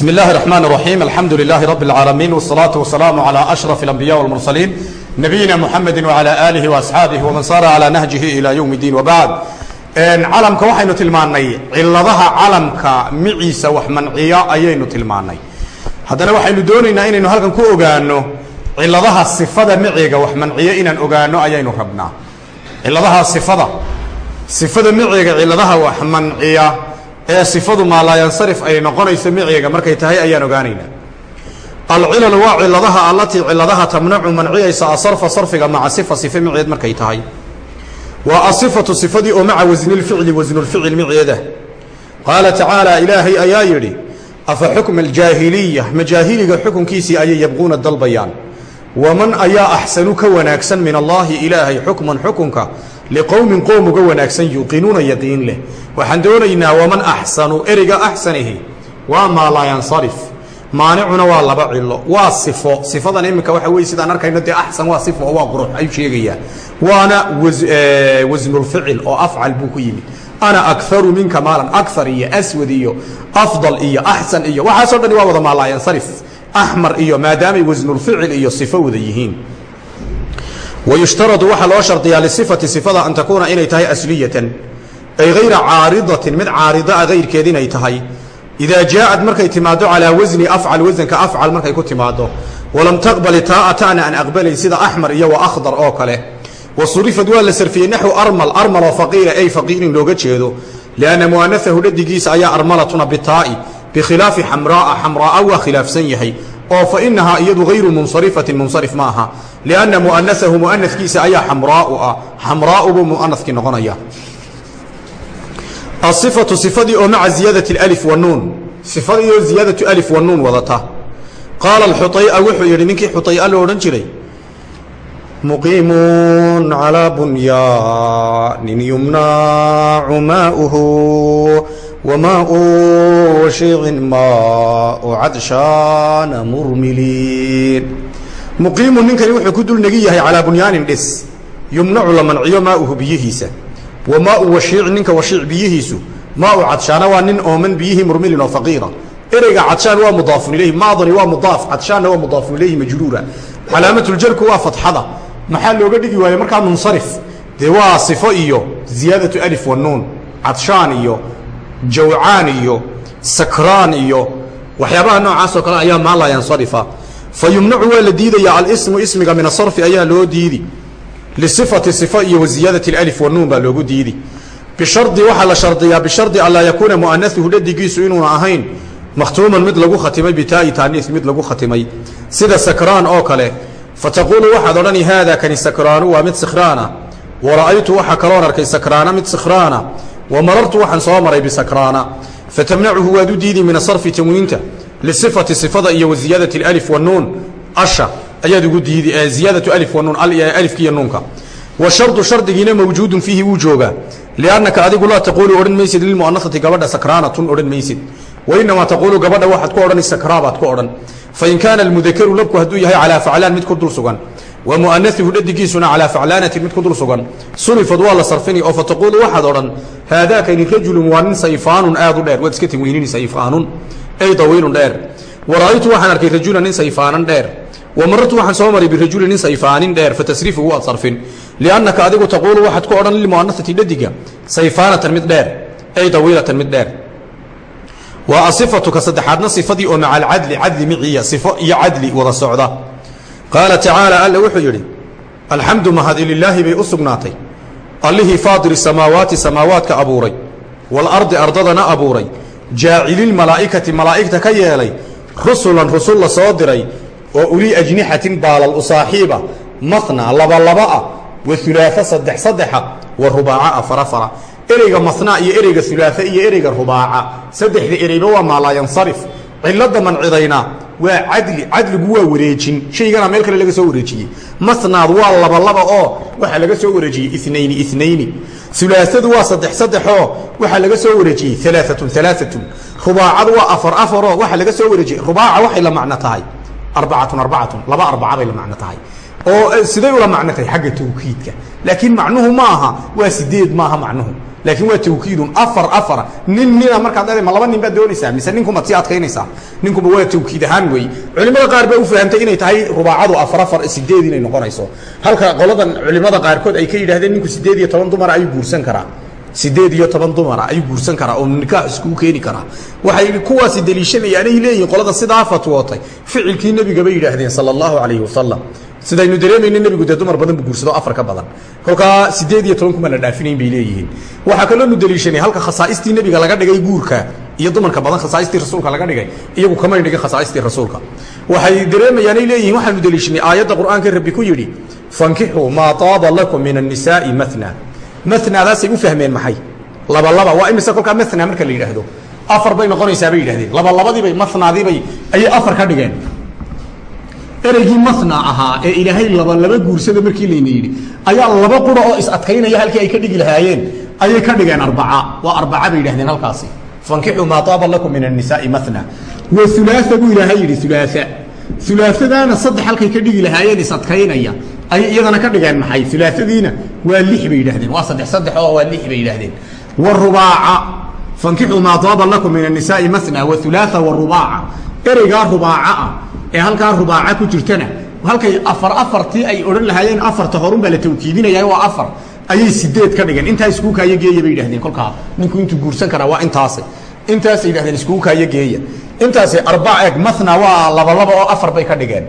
بسم الله الرحمن الرحيم الحمد لله رب العالمين والصلاة والسلام على أشرف الأنبياء والمرسلين نبينا محمد وعلى آله وأصحابه ومن صار على نهجه إلى يوم الدين وبعد calamka waxaynu tilmaannay ciladaha calamka miciisa wax manciya ayaynu tilmaannay haddana waxaynu doonaynaa inaynu halkan ku ogaano ciladaha sifada miciga wax manciya inaan ogaano ayaynu rabnaa ciladaha sifada sifada miciga ciladaha wax manciya ee sifadu maalaayansarif ay noqonayso miciga markay tahay ayaan ogaanaynaa alcilal waa ciladaha allatii ciladaha tamnacu manciyaysa asarfa sarfiga maca sifa sife miceed markay tahay. Waa asifatu sifadii oo maca wasnilficli wasnulficil miceeda qaala tacaala ilaahay ayaa yidhi afa xukma aljaahiliya? Majaahiliga xukunkiisii ayay yabquuna dalbayaan. Waman ayaa axsanu ka wanaagsan min allaahi ilaahay xukman xukunka liqowmin qoom uga wanaagsan yuuqinuuna yaqiin leh. Waxaan doonaynaa waman axsanu ereyga axsanihi waa maa laa yansarif. Maanicuna waa laba cilo waa sifo. Sifadan iminka waxa weye sidaan arkayno dee axsan waa sifo oo waa qurux ayuu sheegayaa. Waana wasnulficil oo afcal buu ku yimid. Ana akaru minka maalan akar iyo aswad iyo afdal iyo axsan iyo waxaasoo dhani waa wada maalaayansarif axmar iyo maadaamay wasnulficil iyo sifo wada yihiin wayushtaradu waxaa loo shardiyaa lisifati sifada an takuuna inay tahay asliyatan ay hayra caaridatin mid caaridaa hayrkeed inay tahay idaa jaaءad markay timaado calىa wasni afcal wasanka afcal markay ku timaado walam taqbali taaa ta'na aan aqbalayn sida axmar iyo wa akhdar oo kale wa surifad waa la sarfiyey naxwu armal armal oo faqiila ay faqiirin looga jeedo lianna mu'anahahu dhadigiisa ayaa armalatuna bitaa'i bikhilaafi xamraaa xamraaa waa khilaafsan yahay oo fa inahaa iyadu hayru munsarifatin munsarif ma aha lianna mu'anahahu mu'anakiisa ayaa xamraau ah xamraau buu mu'anakii noqonaya aifatu ifadii oo maca ziyaadati alif wanuun ifadii oo alif wanuun wadata qaala xuaya wuxuu yidhi ninkii xuaya lo odhan jiray muqiimun calaa bunyaanin yumnaacu maauhu wamaau shiicin maau cadshaana murmiliin muqiimun ninkani wuxuu ku dul negi yahay calaa bunyaanin dhis. Yumnacu la manciyo maauhu biyihiisa. Wamaau washiic ninka washiic biyihiisu maau cadshaana waa nin ooman biyihii murmilin oo faqiira. Ereyga cadshaan waa mudaafun ilayhi maadani waa mudaaf cadshaanna waa mudaafun ilayhi majruura. Calaamatuljarku waa fatxada maxaa looga dhigi waaye markaa munsarif? Dee waa sifo iyo ziyaadatu alif wanuun cadshaan iyo jawcaan iyo sakraan iyo waxyaabaha noocaasoo kale ayaa maa laa fa yumnacu waa la diidaya alismu ismiga min asarfi ayaa loo diidi. Lisifati sifa iyo waziyaadati alif wanuun baa loogu diidi. Bishardi waxaa la shardiyaa bishardi anlaa yakuuna mu'anahuhu dhadigiisu inuuna ahayn makhtuuman mid lagu khatimay bitaa'i taaniis mid lagu khatimay. Sida sakraan oo kale fataquulu waxaad odhani haada kani sakraanu waa mid sikhraana. Wa ra'aytu waxaa kaloon arkay sakraana mid sikhraana. Wa marartu waxaan soo maray bisakraana fatamnacuhu waad u diidi min asarfi tanwiinta lisifati sifada iyo waziyaadati alif wanuun asha ayaad ugu diidi ziyaadatu alif wanuun alifkiiyo nuunka wa shardigiina mawjuudun fiihi wuu joogaa liannaka adigu laa taquulu odhan maysid lilmu'anasati gabadha sakraanatun odhan maysid wainamaa taquulu gabadha waxaad ku odhani sakraa baad ku odhan fain kaana almudakaru labku hadduu yahay calaa faclaan mid ku dul sugan wa mu'anahuhu dhadigiisuna calaa faclaanatin mid ku dul sugan sulifad waa la sarfini oo fataquulu waxaad odhan haadaakani rajulun waa nin sayfaanun aad u dheer waad iska tanweynini sayfaanun ay dawiilun dheer wa ra'aytu waxaan arkay rajulan nin sayfaanan dheer wamarartu waxaan soo maray birajuli nin sayfaanin dheer fatasrifuhu waad sarfin. Liannaka adigu taquulu waxaad ku odhan lilmu'anasati dhadiga sayfaanatan mid dheer ay dawiilatan mid dheer waa asifatuka saddexaadna sifadii oo maca alcadli cadli miciya sifo iyo cadli wada socda. Qaala tacaala alla wuxuu yidhi alxamdu mahadi lilaahi bay u sugnaatay. Allihii faadiri samaawaati samaawaadka abuuray. Waalardi ardadana abuuray jaacililmalaa'ikati malaa'igta ka yeelay rusulan rusul la soo diray oo ulii ajnixatin baalal u saaxiiba matna laba laba ah wa ulaaa saddex saddexa wa rubaaca afar afara. Ereyga matnaa iyo ereyga ulaaa iyo ereyga rubaaca. Saddexda ereyba waa maalaayansarif cilada mancidayna waa cadli cadligu waa wareejin. Shaygana meel kale laga soo wareejiyey. Matnaad waa laba laba oo waxaa laga soo wareejiyey inayni inayni ulaasadu waa saddex saddexoo waxaa laga soo wareejiyey alaaatun alaaatun rubaacadu waa afar afaroo waxaa laga soo wareejiyey. Rubaaca waxay la macno tahay. Arbacatun arbacatun. Laba arbaca bay la macno tahay oo siday ula macno tahay xagga tawkiidka. Laakiin macnuhu ma aha waa sideed maaha macnuhu. Laakiin waa tawkiidun afar afara nin nina markaad ma laba nin baad doonaysaa mise ninkumaad sii adkaynaysaa? Ninkuba waa tawkiid ahaan wey culimada qaar baa u fahamtay inay tahay rubaacadu afar afar sideed inay noqonayso. Halka qoladan culimada qaarkood ay ka yidhahdeen ninku sideed iyo toban dumara ayuu guursan karaa. Sideed iyo toban dumara ayuu guursan karaa oo nikaax iskugu keeni karaa. Waxay kuwaasi daliishanayaanay leeyihiin qolada sidaa fatwootay. Ficilkii nebiga bay yidhaahdeen sala allahu calayhi wasalam sidaynu dareemayna nebigu dee dumar badan bu guursado afar ka badan. Kolkaa sideed kuma la dhaafinayn bay leeyihiin. Waxaa kaloo nu daliishanay halka khasaaistii nebiga laga dhigay guurka iyo dumarka badan khasaaistii rasuulka laga dhigay iyagu kamay dhigin khasaaistii rasuulka. Waxay dareemayaanay leeyihiin waxaanu daliishanay aayadda qur'aanka rabbi ku yidhi fankixuu maa taaba lakum min annisaai matna matnaadaasay u fahmeen maxay? Labalaba waa imise kolkaa matna marka la yidhaahdo. Afar bay noqonaysaa bay yidhahdeen labalabadiibay matnaadiibay ayay afar ka dhigeen ereygii matna ahaa ee ilaahay laba laba guursada markii layna yidhi ayaa laba qura oo is adkaynaya halkii ay ka dhigi lahaayeen ayay ka dhigeen arbaca. Waa arbaca bay yidhahdeen halkaasi. Fankixuu maa taaba lakum min annisaai matna wa ulaaa buu ilaahay yidhi ulaaa ulaasadaana saddex halkay ka dhigi lahaayeen is adkaynaya ayay iyadana ka dhigeen maxay? Ulaasadiina waa lix bay yidhahdeen waa saddex saddex oo waa lix bay yidhahdeen warubaaca fankixuu maa taaba lakum min annisaai matna wa ulaaa warubaaca ereygaa rubaaca ah ee halkaa rubaaca ku jirtana halkay afar afartii ay odhan lahaayeen afarta horun baa la tawkiidinaya waa afar ayay sideed ka dhigeen. Intaa iskugu kaayo geeya bay yidhahdeen kolkaa ninku intuu guursan karaa waa intaasi intaasay yidhahdeen iskugu kaayo geeya. Intaasi arbac eg mathna waa laba laba oo afar bay ka dhigeen.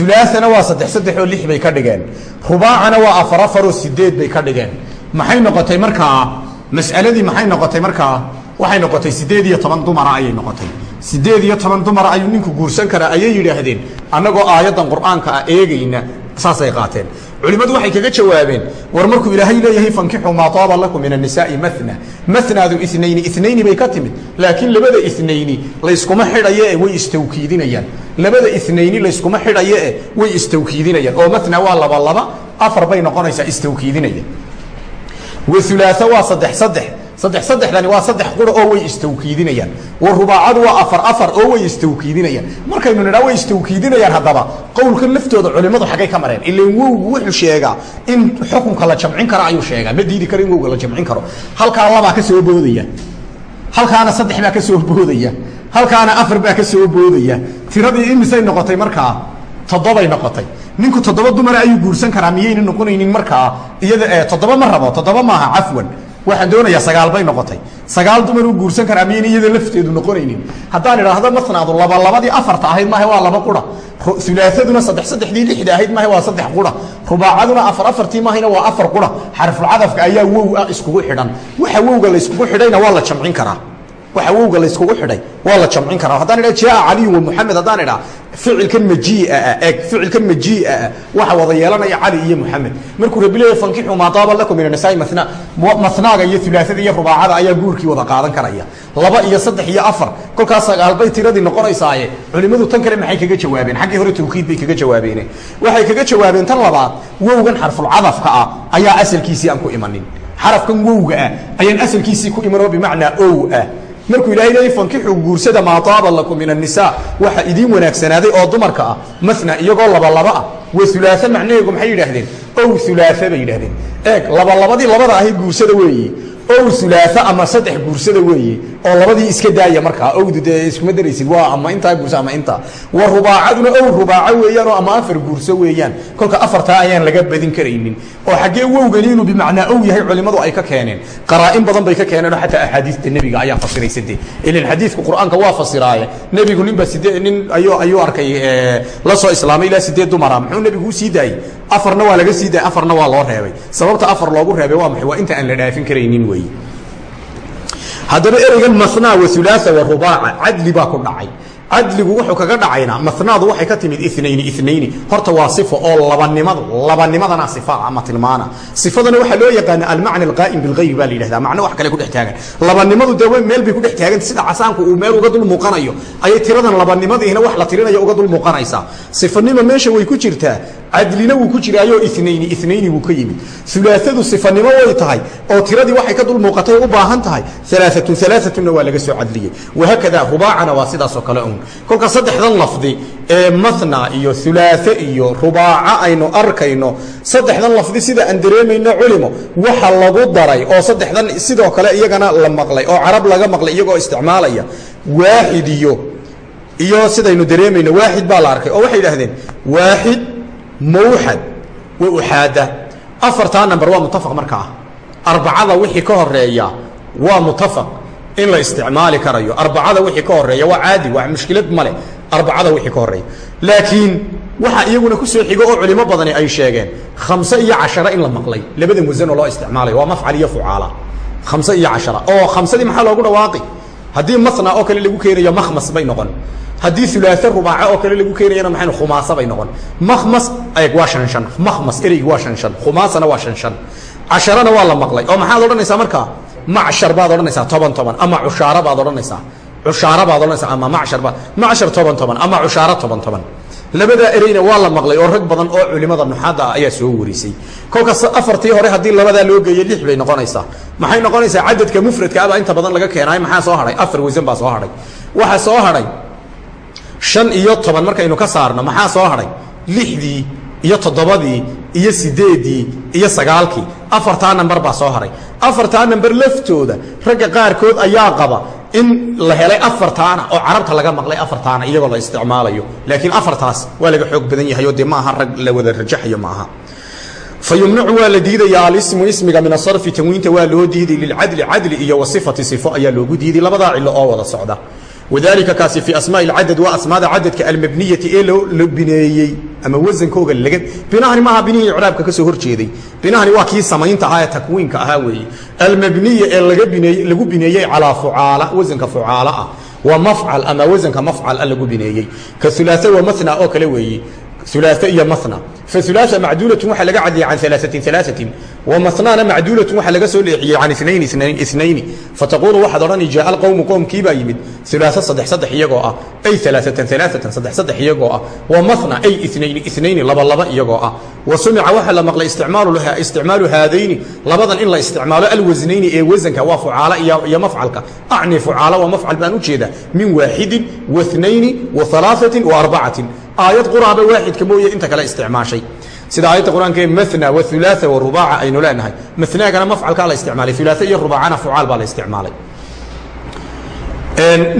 Ulaasana waa saddex saddex oo lix bay ka dhigeen. Rubaacana waa afar afar oo sideed bay ka dhigeen. Maxay noqotay markaa? Mas'aladii maxay noqotay markaa? Waxay noqotay sideed iyo toban dumara ayay noqotay sideed iyo toban dumara ayuu ninku guursan karaa ayay yidhaahdeen. Annagoo aayaddan qur'aanka ah eegayna saasay qaateen. Culimmadu waxay kaga jawaabeen war markuu ilaahay leeyahay fankixuu maa taaba lakum min annisaai matna matnaadu inayni inayni bay ka timid. Laakiin labada inayni layskuma xidhayo e way istawkiidinayaan. Labada inayni layskuma xidhayo e way istawkiidinayaan. Oo matna waa laba laba afar bay noqonaysaa istawkiidinaya wa ulaaa waa saddex saddex saddex saddexdani waa saddex qura oo way istawkiidinayaan. Wa rubaacadu waa afar afar oo way istawkiidinayaan. Markaynu nidhaa way istawkiidinayaan haddaba. Qowlkan laftooda culimmadu xaggay ka mareen. Ilan wowgu wuxuu sheegaa in xukunka la jamcin karo ayuu sheegaa. Ma diidi karo in wowga la jamcin karo. Halkaa labaa ka soo boodaya. Halkaana saddex baa ka soo boodaya. Halkaana afar baa ka soo boodaya. Tiradii imisay noqotay markaa toddobay noqotay. Ninku toddoba dumara ayuu guursan karaa miyayna noqonaynin markaa iyada toddoba ma rabo toddoba maaha cafwan waxaan doonayaa sagaal bay noqotay. Sagaal dumar uu guursan karaa miyayna iyada lafteedu noqonaynin. Haddaan idhaahdo matnaadu laba labadii afarta ahayd maaha waa laba qura. Ulaaaduna saddex saddexdii lixda ahayd maaha waa saddex qura. Rubaacaduna afar afartii maahayna waa afar qura. Xarfulcadafka ayaa wow ah iskugu xidhan. Waxa wowga layskugu xidhayna waa la jamcin karaa waxa wowga layskugu xidhay. Waa la jamcin karaa. Haddaan idha jaa caliyun wa muxamed haddaan idhaa ficilkan majiiaa eg ficilkan majiiaa waxa wada yeelanaya cali iyo muxamed markuu rabi leeyahy fankixuu lakum min annisaai matna matnaaga iyo ulaasada iyo rubaacada ayaa guurkii wada qaadan karaya. Laba iyo saddex iyo afar. Kolkaas sagaalbay tiradii noqonaysaaye. Culimmadu tan kale maxay kaga jawaabeen? Xaggii hore tawkiid bay kaga jawaabeene waxay kaga jawaabeen tan labaad wowgan xarfulcadafka ah ayaa asalkiisii aan ku imanin. Xarafkan wowga ah ayaan asalkiisii ku iman bimacnaa ow ah markuu ilahay leeyay fankixuu guursada maa taaba lakum min annisaa waxa idiin wanaagsanaaday oo dumarka ah masna iyagoo labalaba ah wa ulaaa macnaheegu maxay yidhaahdeen? Ow ulaaa bay yidhahdeen eeg labalabadii labada ahayd guursada weeye ow ulaaa ama saddex guursada weeye oo labadii iska daaya markaa owdu dee iskuma daraysid waa ama intaa guursa ama intaa. Wa rubaacaduna ow rubaaco weeyaan oo ama afar guurso weeyaan kolka afartaa ayaan laga badin karaynin. Oo xaggee wowgani inuu bimacnaa ow yahay culimmadu ay ka keeneen. Qaraa'in badan bay ka keeneen oo xataa axaadiista nebiga ayaa fasiraysa dee. Ilan xadiidka qur'aanka waa fasiraaye. Nebigu ninba sidee nin ayuu arkay la soo islaamay ilaa sideed dumara muxuu nebigu u sii daayey? Afarna waa laga sii daayey afarna waa loo reebay. Sababta afar loogu reebay waa maxay? Waa inta aan la dhaafin karaynin wey haddaba ereygan manaa wa ulaaa wa rubaaca cadli baa ku dhacay cadligu wuxuu kaga dhacaynaa manaadu waxay ka timid inayni inayni horta waa sifo oo labanimadu labanimadana sifa ama tilmaana. Sifadana waxaa loo yaqaana almacna alqaa'im bilgayb baa la yidhahda macno wax kale ku dhex taagan. Labanimadu dee meel bay ku dhex taaganta sida casaanku uu meel uga dul muuqanayo ayay tiradan labanimadiina wax la tirinayo uga dul muuqanaysaa sifanima meesha way ku jirtaa cadlina wuu ku jiraayo inayni inayni wuu ka yimid. Ulaasadu sifanimo way tahay oo tiradii waxay ka dul muuqatay u baahan tahay alaaatun alaaatuna waa laga soo cadliyey. Wahaakada rubaacana waa sidaasoo kale kolka saddexdan lafdi ee mathna iyo hulaathe iyo rubaaco aynu arkayno saddexdan lafdi sida aan dareemayno culimo waxa lagu daray oo saddexdan sidoo kale iyagana la maqlay oo carab laga maqlay iyagoo isticmaalaya waaxid iyo iyo sidaynu dareemayno waaxid baa la arkay. Oo waxay idhahdeen waaxid mawxad wa uxaada. Afartaa number waa mutafaq markaa. Arbacada wixii ka horreeya waa mutafaq in la isticmaali karayo. Arbacada wixii ka horreeya waa caadi waa mushkilad male. Arbacada wixii ka horreeya laakiin waxa iyaguna ku soo xigo oo culimo badani ay sheegeen khamse iyo cashara in la maqlay. Labada musanoo loo isticmaalayo waa mafcal iyo fucaala. Khamse iyo cashara. Oo khamsadii maxaa loogu dhawaaqi? Haddii masna oo kale lagu keenayo makhmas bay noqon. Haddii ulaaa rubaaco oo kale lagu keenayana maxay khumaasa bay noqon. Makhmas ayg waa shan shan. Ereygi waa shan khumaasana waa shan. Casharana waa la maqlay. Oo maxaad odhanaysaa markaa macshar baad odhanaysaa toban toban ama cushaaro baad odhanaysaa. Cushaaro baad odhanaysaa ama macshar baad macshar toban toban ama cushaaro toban toban. Labadaa ereyna waa la maqlay oo rag badan oo culimada nuxaada ah ayaa soo warisay. Kolkaas afartii hore haddii labadaa loo geeyo lix bay noqonaysaa. Maxay noqonaysaa? Cadadka mufradka inta badan laga keenaay maxaa soo hadhay afar wasan baa soo hadhay waxaa soo hadhay shan iyo toban markaynu ka saarno maxaa soo hadhay lixdii iyo toddobadii iyo sideeddii iyo sagaalkii. Afartaa namber baa soo hadhay afartaa namber laftooda ragga qaarkood ayaa qaba in la helay afartaana oo carabta laga maqlay afartaana iyagoo la isticmaalayo. Laakiin afartaas waa laga xoog badan yahay dee maaha rag la wada rajaxayo maaha. Fa yumnacu waa la diidaya alismu ismiga min asarfi tanwiinta waa loo diiday lilcadli cadli iyo wasifati sifo ayaa loogu diiday labadaa cilo oo wada socda. Wadalika kaasi fii asmaai lcadad waa asmaada cadadka almabniyati ee la bineeyey ama wasankooga laga binahani maaha binihii icraabka ka horjeeday binahani waa kii samaynta ahaa ee takwiinka ahaa weeye. Almabniya ee laga bineey lagu bineeyey calaa fucaala wasanka fucaala ah. Waa mafcal ama wasanka mafcal a lagu bineeyey. Ka hulaaa wa mahna oo kale weeye. Ulaaa iyo mahna faulaaa macduulatun waxaa laga cadliyay can alaaثatin alaaثatin wamahnaana macduulatun waxaa laga soo leexiyey can inayn inayn inayni fataqulu waxaad odhani jaa alqowmu qoomkiibaa yimid ulaaa saddex saddex iyagoo ah ay alaaثatan alaaثatan saddex saddex iyagoo ah wamahna ay inayni inayni laba laba iyagoo ah wa sumica waxaa la maqlay isticmaalu haadayni labadan in la isticmaalo alwasnayni ee wasanka waa fucaala iyo mafcalka acni fucaala waa mafcal baan u jeedaa min waaxidin wainayni waalaaatin waarbacatin aayad quraaba waaxidka mooye inta kale isticmaashay. Sida aayadda qur'aanka ee mana waulaaa warubaaca aynu leenahay. Manaagana mafcalkaa la isticmaalay ulaaa iyo rubaacana fucaal baa la isticmaalay.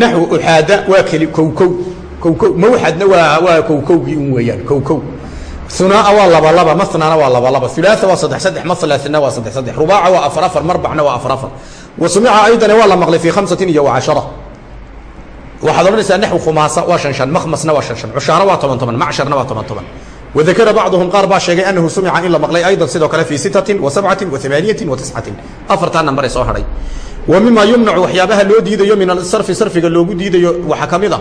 Naxw uxaada waa kowkow. Kowkow mawxadna waa waa kowkowgii un weeyaan kowkow. Unaa waa laba laba manana waa laba laba ulaaa waa saddex saddex malana waa saddex saddex. Rubaaca waa afar afar marbacna waa afar afar. Wa sumica aydan waa la maqlay fii khamsatin iyo wacashara waxaad odhanaysaa naxw khumaasa waa shan shan makhmasna waa shan shan cushaaro waa toban toban macsharna waa toban toban. Wadakara bacduhum qaar baa sheegay anahu sumica in la maqlay aydan sidoo kale fii sittatin wa sabcatin wa amaaniyatin wa tiscatin. Afartaa nambar ee soo hadhay wa mima yumnacu waxyaabaha loo diidayo min asarfi sarfiga loogu diidayo waxaa ka mid a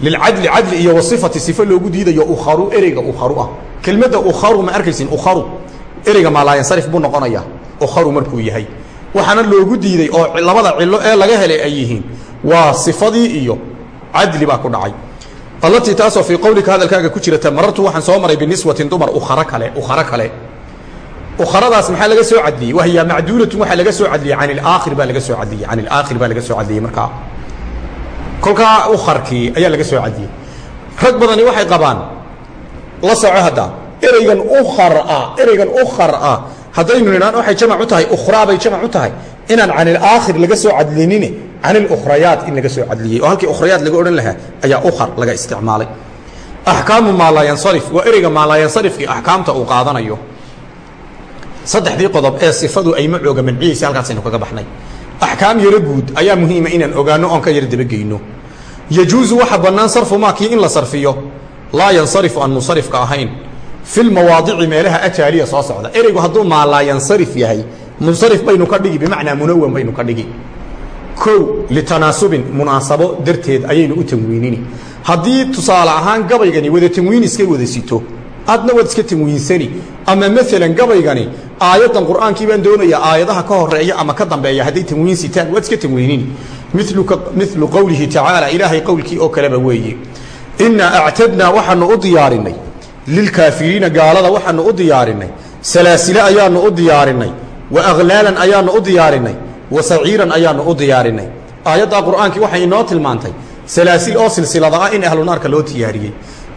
lilcadli cadli iyo wasifati sifo loogu diidayo ukharu ereyga ukharu ah. Kelmadda ukharu ma arkaysin ukharu ereyga maalaayansarif buu noqonayaa ukharu markuu yahay waxaana loogu diiday oo labada cilo ee laga helay ay yihiin waa sifadii iyo cadli baa ku dhacay. Allatii taasoo fii qowlika hadalkaaga ku jirata marartu waxaan soo maray biniswatin dumar ukharo kale ukharo kale. Ukharadaas maxaa laga soo cadliyey? Wahiya macduulatun waxaa laga soo cadliyey can ilaakhir baa laga soo cadliyey can ilaakhir baa laga soo cadliyey markaa kolkaa ukharkii ayaa laga soo cadliyey. Rag badani waxay qabaan la soco hadda ereygan ukhar ah ereygan ukhar ah haddaynu nidhaan waxay jamac u tahay ukhraa bay jamac u tahay. Inaan can ilaakhir laga soo cadlinine can ilukhrayaat in laga soo cadliyey oo halkii ukhrayaat laga odhan lahaa ayaa ukhar laga isticmaalay. Axkaamu maalaayansarif waa ereyga maalaayansarifkii axkaamta uu qaadanayo. Saddexdii qodob ee sifadu ay macooga manciyeysa halkaasaynu kaga baxnay. Axkaam yaro guud ayaa muhiima inaan ogaano oon ka yar dabageyno yajuusu waxa bannaan sarfu maakii in la sarfiyo. Laa yansarifu aan munsarifka ahayn fi lmawaadici meelaha ataaliya soo socda. Ereygu hadduu maalaayansarif yahay munsarif baynu ka dhigi bimacnaa munawan baynu ka dhigi. Kow litanaasubin munaasabo darteed ayaynu u tanwiinini. Haddii tusaale ahaan gabaygani wada tanwiin iska wada sito adna waad iska tanwiinsani. Ama maalan gabaygani aayaddan qur'aankii baan doonayaa aayadaha ka horreeya ama ka dambeeya hadday tanwiin sitaan waad iska tanwiinini. Milu qowlihi tacaala ilaahay qowlkii oo kaleba weeye. Innaa actadnaa waxaanu u diyaarinay lilkaafiriina gaalada waxaanu u diyaarinay salaasile ayaanu u diyaarinay wa akhlaalan ayaanu u diyaarinay wa saciiran ayaanu u diyaarinay aayaddaa qur'aankii waxay inoo tilmaantay salaasil oo silsilada ah in ahlu naarka loo diyaariyey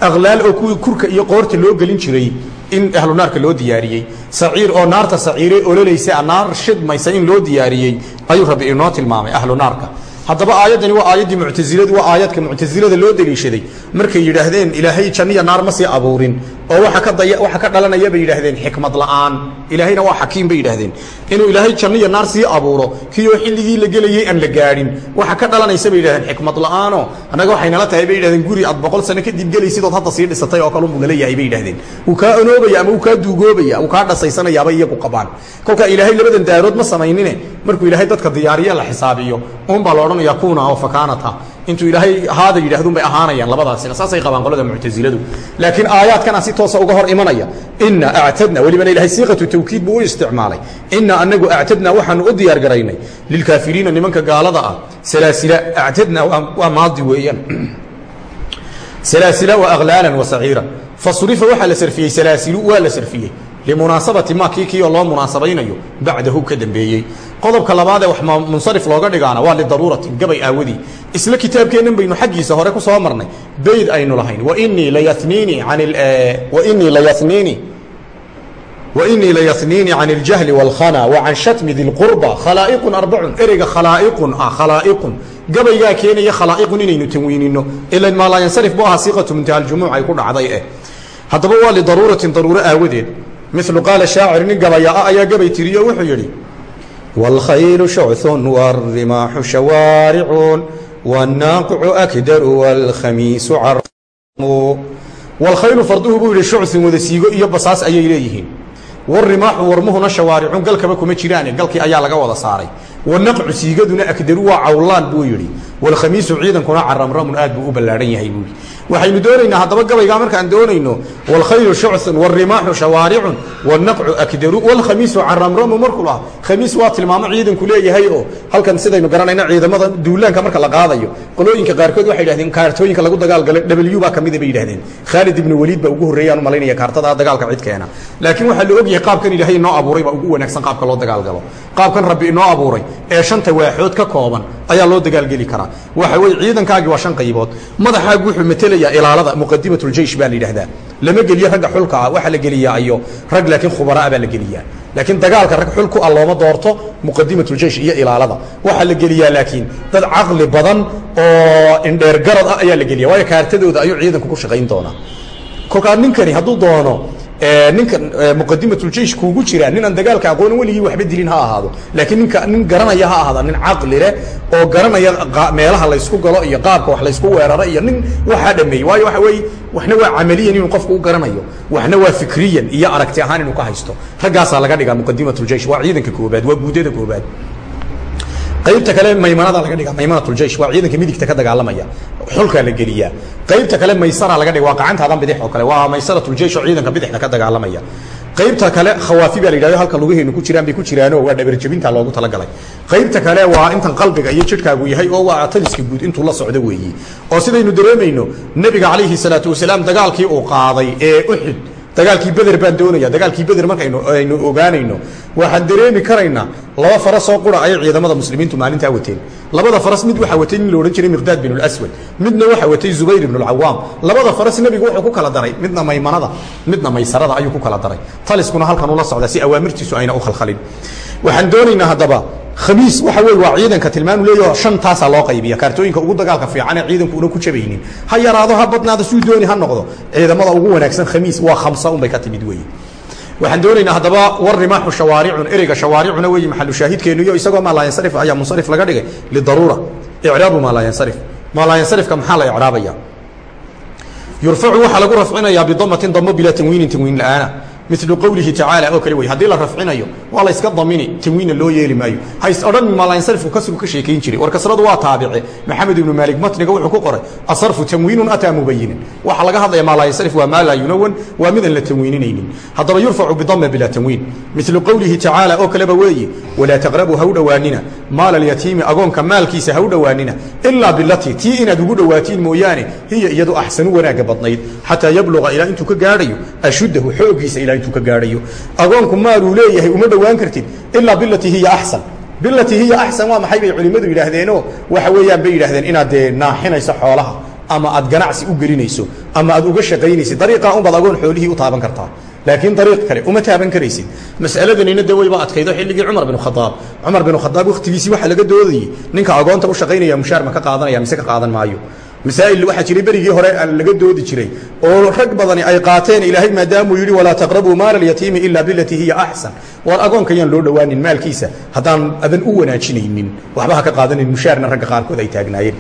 aqlaal oo kuwii kurka iyo qoorta loo gelin jiray in ahlu naarka loo diyaariyey saciir oo naarta saciire ololaysa naar shidmaysa in loo diyaariyey ayuu rabbi inoo tilmaamay ahlu naarka haddaba aayaddani waa aayaddii muctasiladu waa aayadka muctasilada loo deliishaday. Markay yidhaahdeen ilaahay janniya naar ma sii abuurin oo waxa ka daya waxa ka dhalanaya bay yidhaahdeen xikmad la'aan. Ilaahayna waa xakiim bay yidhahdeen inuu ilaahay janniya naar sii abuuro kiyoo xilligii la gelayey aan la gaadhin. Waxa ka dhalanaysa bay yidhahdeen xikmad la'aanoo annaga waxay nala tahay bay yidhahdeen guri aad boqol sano kadib gelaysidood hadda sii dhisatay oo kalunbuu nala yahay bay yidhahdeen wuu kaa onoobaya ama wuu kaa duugoobaya wuu kaa dhasaysanayaabay iyagu qabaan. Kolkaa ilaahay labadan daarood ma samaynine. Markuu ilaahay dadka diyaariye la xisaabiyo. Uunbaa la odhanaya kuna oo fakaanata intuu ilaahay haada yidhahdun bay ahaanayaan labadaasina. Saasay qabaan qolada muctasiladu laakiin aayaadkana si toosa uga hor imanaya ina actadna welibana ilahay siiqatu tawkiid buu u isticmaalay. Ina anagu actadna waxaanu u diyaar garaynay lilkaafiriina nimanka gaalada ah salaasila actadna waa maadi weeyaan. Salaasila wa aglaalan wa saciira fasurifa waxaa la sarfiyey salaasilu waa la sarfiyey limunaasabati ma kii kii oo loo munaasabaynayo bacdahu ka dambeeyey. Qodobka labaad ee wax munsarif looga dhigaana waa lidaruuratin gabay aawadii isla kitaabkeennan baynu xaggiisa hore ku soo marnay bayd aynu lahayn. Wainii layaniini an wainii layaniini layaniini can اljahli wاlkhana wa can shatmi di lqurba khalaa'iqun arbacun ereyga khalaa'iqun ah khalaa'iqun. Gabaygaa keenaya khalaa'iqun inaynu tanwiinino. Ilan maa laa yansarif bu ahaa siiqatu muntaha aljumuuc ay ku dhacday eh. Haddaba waa lidaruuratin daruuro aawadeed milu qaala shaacir nin gabayaa ayaa gabay tiriyo wuxuu yidhi wاlkhaylu shucun wاrimaaxu shawaaricun wاnaaqicu akdaru wاlkhamiisu carmu wاlkhaylu farduhu buu yidhi shucun wada siigo iyo basaas ayay leeyihiin warimaaxu warmuhuna shawaaricun galkaba kuma jiraane galkii ayaa laga wada saaray wanaqcu siigaduna akdaru waa cawlaan buu yidhi wاlkhamiisu ciidankuna caramramun aad buu u ballaadhan yahay buu yidhi waxaynu doonaynaa haddaba gabaygaa markaan doonayno wاlkhaylu shucun wاrimaaxu shawaaricun wاnaqcu akdaru wاlkhamiisu caramramu markuu lahaa khamiis waa tilmaamo ciidanku leeyahay oo halkan sidaynu garanayna ciidamada duulaanka marka la qaadayo qolooyinka qaarkood waxay yidhahdeen kaartooyinka lagu dagaalgalay w baa kamida bay yidhahdeen khaalid ibnu waliid baa ugu horreeyaan u malaynaya kaartada dagaalka cidkeena laakiin waxaa la ogyahay qaabkan ilaahay inoo abuuray baa ugu wanaagsan qaabka loo dagaalgalo qaabkan rabbi inoo abuuray ee shanta waaxood ka kooban ayaa loo dagaalgeli karaa waxa weye ciidankaagii waa shan qaybood madaxaagu wuxuu matelayaa ilaalada muqadimat ljeish baa la yidhahdaa lama geliyo ragga xulka ah waxaa la geliyaa iyo rag laakiin khubaraa baa la geliyaa. Laakiin dagaalka rag xul ku ah looma doorto muqadimat ljeish iyo ilaalada. Waxaa la geliyaa laakiin dad caqli badan oo indheer garad ah ayaa la geliya waayo kaartadooda ayuu ciidanku ku shaqayn doonaa. Kolkaa ninkani hadduu doono ninka muqadimatljeish kuugu jiraa nin aan dagaalka aqoonin weligii waxba dilin ha ahaado. Laakiin ninka nin garanaya ha ahaada nin caqli leh oo garanaya meelaha laysku galo iyo qaabka wax laysku weeraro iyo nin waxaa dhameeyey. Waayo waxa weeye waxna waa camaliyan inuu qofku u garanayo. Waxna waa fikriyan iyo aragti ahaan inuu ka haysto. Raggaasaa laga dhigaa muqadimatljeish waa ciidanka koobaad waa guudada koobaad qaybta kale maymanada laga dhiga maymanatljeish waa ciidanka midigta ka dagaalamaya xulkaa la geliyaa. Qaybta kale maysara laga dhiga waa gacantaadan bidix oo kale waa maysaratljeish oo ciidanka bidixda ka dagaalamaya. Qaybta kale khawaafi baa la yidhahdo halka lugaheenu ku jiraan bay ku jiraano waa dhabarjebinta loogu talagalay. Qaybta kale waa intan qalbiga iyo jidhkaagu yahay oo waa taliska guud intuu la socdo weeyi. Oo sidaynu dareemayno nebiga calayhi salaatu wasalaam dagaalkii uu qaaday ee uxud dagaalkii beder baan doonaya dagaalkii beder markaynu aynu ogaanayno waxaan dareemi karaynaa laba farasoo qura ayay ciidamada muslimiintu maalintaa wateen labada faras mid waxaa watay nin la odhan jiray miqdaad bin اlaswad midna waxaa watay zubayr ibn اlcawaam labada faras nebigu wuxuu ku kala daray midna maymanada midna maysarada ayuu ku kala daray. Taliskuna halkan ula socda si awaamirtiisu ayna u khalkhalin waxaan doonaynaa haddaba khamiis waxa wey waa ciidanka tilmaanu leeyaho shantaasaa loo qaybiya kaartooyinka ugu dagaalka fiican ee ciidanku una ku jabaynin. Ha yaraado ha badnaado suu dooni ha noqdo. Ciidamada ugu wanaagsan khamiis waa khamsa unbay ka timid weeye waxaan doonaynaa haddaba war rimaaxu shawaaricun ereyga shawaaricuna weeye maxalu shaahidkeenu iyo isagoo maa laa yansarif ayaa munsarif laga dhigay lidaruura. Icraabu maa laa yansarif maa laa yansarifka maxaa la icraabaya? Yurfacu waxaa lagu rafcinayaa bidamatin damo bilaa tanwiinin tanwiin la'aana milu qowlihi tacaala oo kale wey haddii la rafcinayo waa la yska damini tanwiinna loo yeeli maayo. Hays odhan maalansarifku kasrigu ka sheekayn jiray. War kasradu waa taabice maxamed ibnu maalik matniga wuxuu ku qoray asarfu tanwiinun ataa mubayinan waxaa laga hadlaya maalansarif waa maa laa yunawan waa midaan la tanwiininaynin haddaba yurfacu bidama bilaa tanwiin milu qowlihi tacaala oo kaleba weeye walaa taqrabuu ha u dhowaanina maala alyatiimi agoonka maalkiisa ha u dhowaanina ilaa bilati tii inaad ugu dhowaatiin mooyaane hiya iyadu axsanu wanaagga badnayd xataa yabluqa ilaa intuu ka gaadhayo ashuddahu xoogiisa ilaa intuu ka gaadhayo. Agoonku maaluu leeyahay uma dhowaan kartid. Ilaa bilati hiya axsan bilati hiya axsan waa maxay bay culimmadu yidhaahdeenoo? Waxa weeyaan bay yidhahdeen inaad dee naaxinayso xoolaha ama aad ganacsi u gelinayso ama aad uga shaqaynaysid. Dariiqaa unbaad agoon xoolihii u taaban kartaa. Laakiin dariiq kale uma taaban karaysid. Mas'aladanina de wayba adkaydo xilligii cumar bin khadaab. Cumar bin khadaab wakhtigiisii waxaa laga doodayey ninka agoonta u shaqaynaya mushaar ma ka qaadanaya mise ka qaadan maayo masaa'il waxaa jiray berigii hore laga doodi jiray. Oo rag badani ay qaateen ilaahay maadaamuu yidhi walaa taqrabuu maala alyatiimi ilaa bilatii hiya axsan war agoonka yaan loo dhowaanin maalkiisa haddaan adan u wanaajinaynin. Waxba ha ka qaadanin mushaarna ragga qaarkood ay taagnaayeen.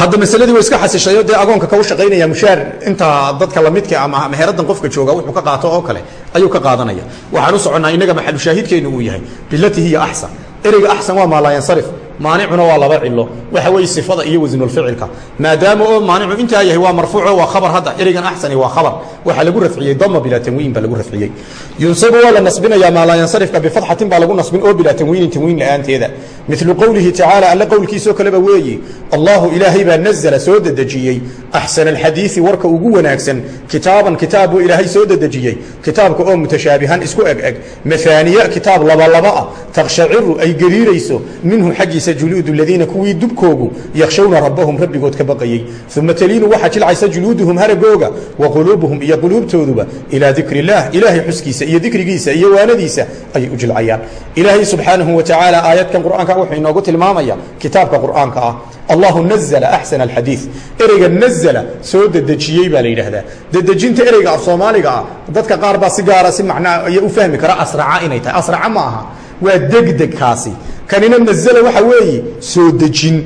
Hadda masaladii way iska xasishayo dee agoonka ka u shaqaynaya mushaar intaa dadka lamidka ama meheeradan qofka jooga wuxuu ka qaato oo kale ayuu ka qaadanaya. Waxaan u soconnaa innaga maxalushaahidkeenu uu yahay bilati hiya axsan ereyga axsan waa maa laa yansarif maanicuna waa laba cilo waxa weeye sifada iyo wasnulficilka maadaama oo maanicu intaa yahay waa marfuuco waa khabar hadda. Ereygan axsani waa khabar. Waxaa lagu rafciyey dama bilaa tanwiin baa lagu rafciyey. Yunsabu waa la nasbinayaa maa laa yansarifka bifadxatin baa lagu nasbin oo bilaa tanwiinin tanwiin la'aanteeda. Milu qowlihi tacaala alle qowlkiisoo kaleba weeye allahu ilaahay baa nazla soo dedejiyey. Axsan alxadiidi warka ugu wanaagsan. Kitaaban kitaab buu ilaahay soo dedejiyey. Kitaabka oo mutashaabihan isku eg eg. Mahaaniya kitaab labalaba ah. Takshaciru ay gariirayso. Minhu xaggiisa juluudu ladiina kuwii dubkoogu yakhshawna rabbahum rabbigood ka baqayey uma taliinu waxaa jilcaysa juluuduhum haragooga wa quluubuhum iyo quluubtooduba ilaa dikri illaah ilaahay xuskiisa iyo dikrigiisa iyo waanadiisa ayay u jilcayaan. Ilaahay subxaanahu wa tacaala aayadkan qur'aanka wuxuu inoogu tilmaamaya kitaabka qur'aanka ah allahu nazla axsana alxadiid ereyga nazla soo dedejiyey baa la yidhaahdaa. Dedejinta ereyga af soomaaliga ah dadka qaar baa si gaara si macnaa iyo u fahmi kara asraca inay tahay asraca ma aha. Waa degdeg kaasi kanina nazla waxa weeye soo dejin.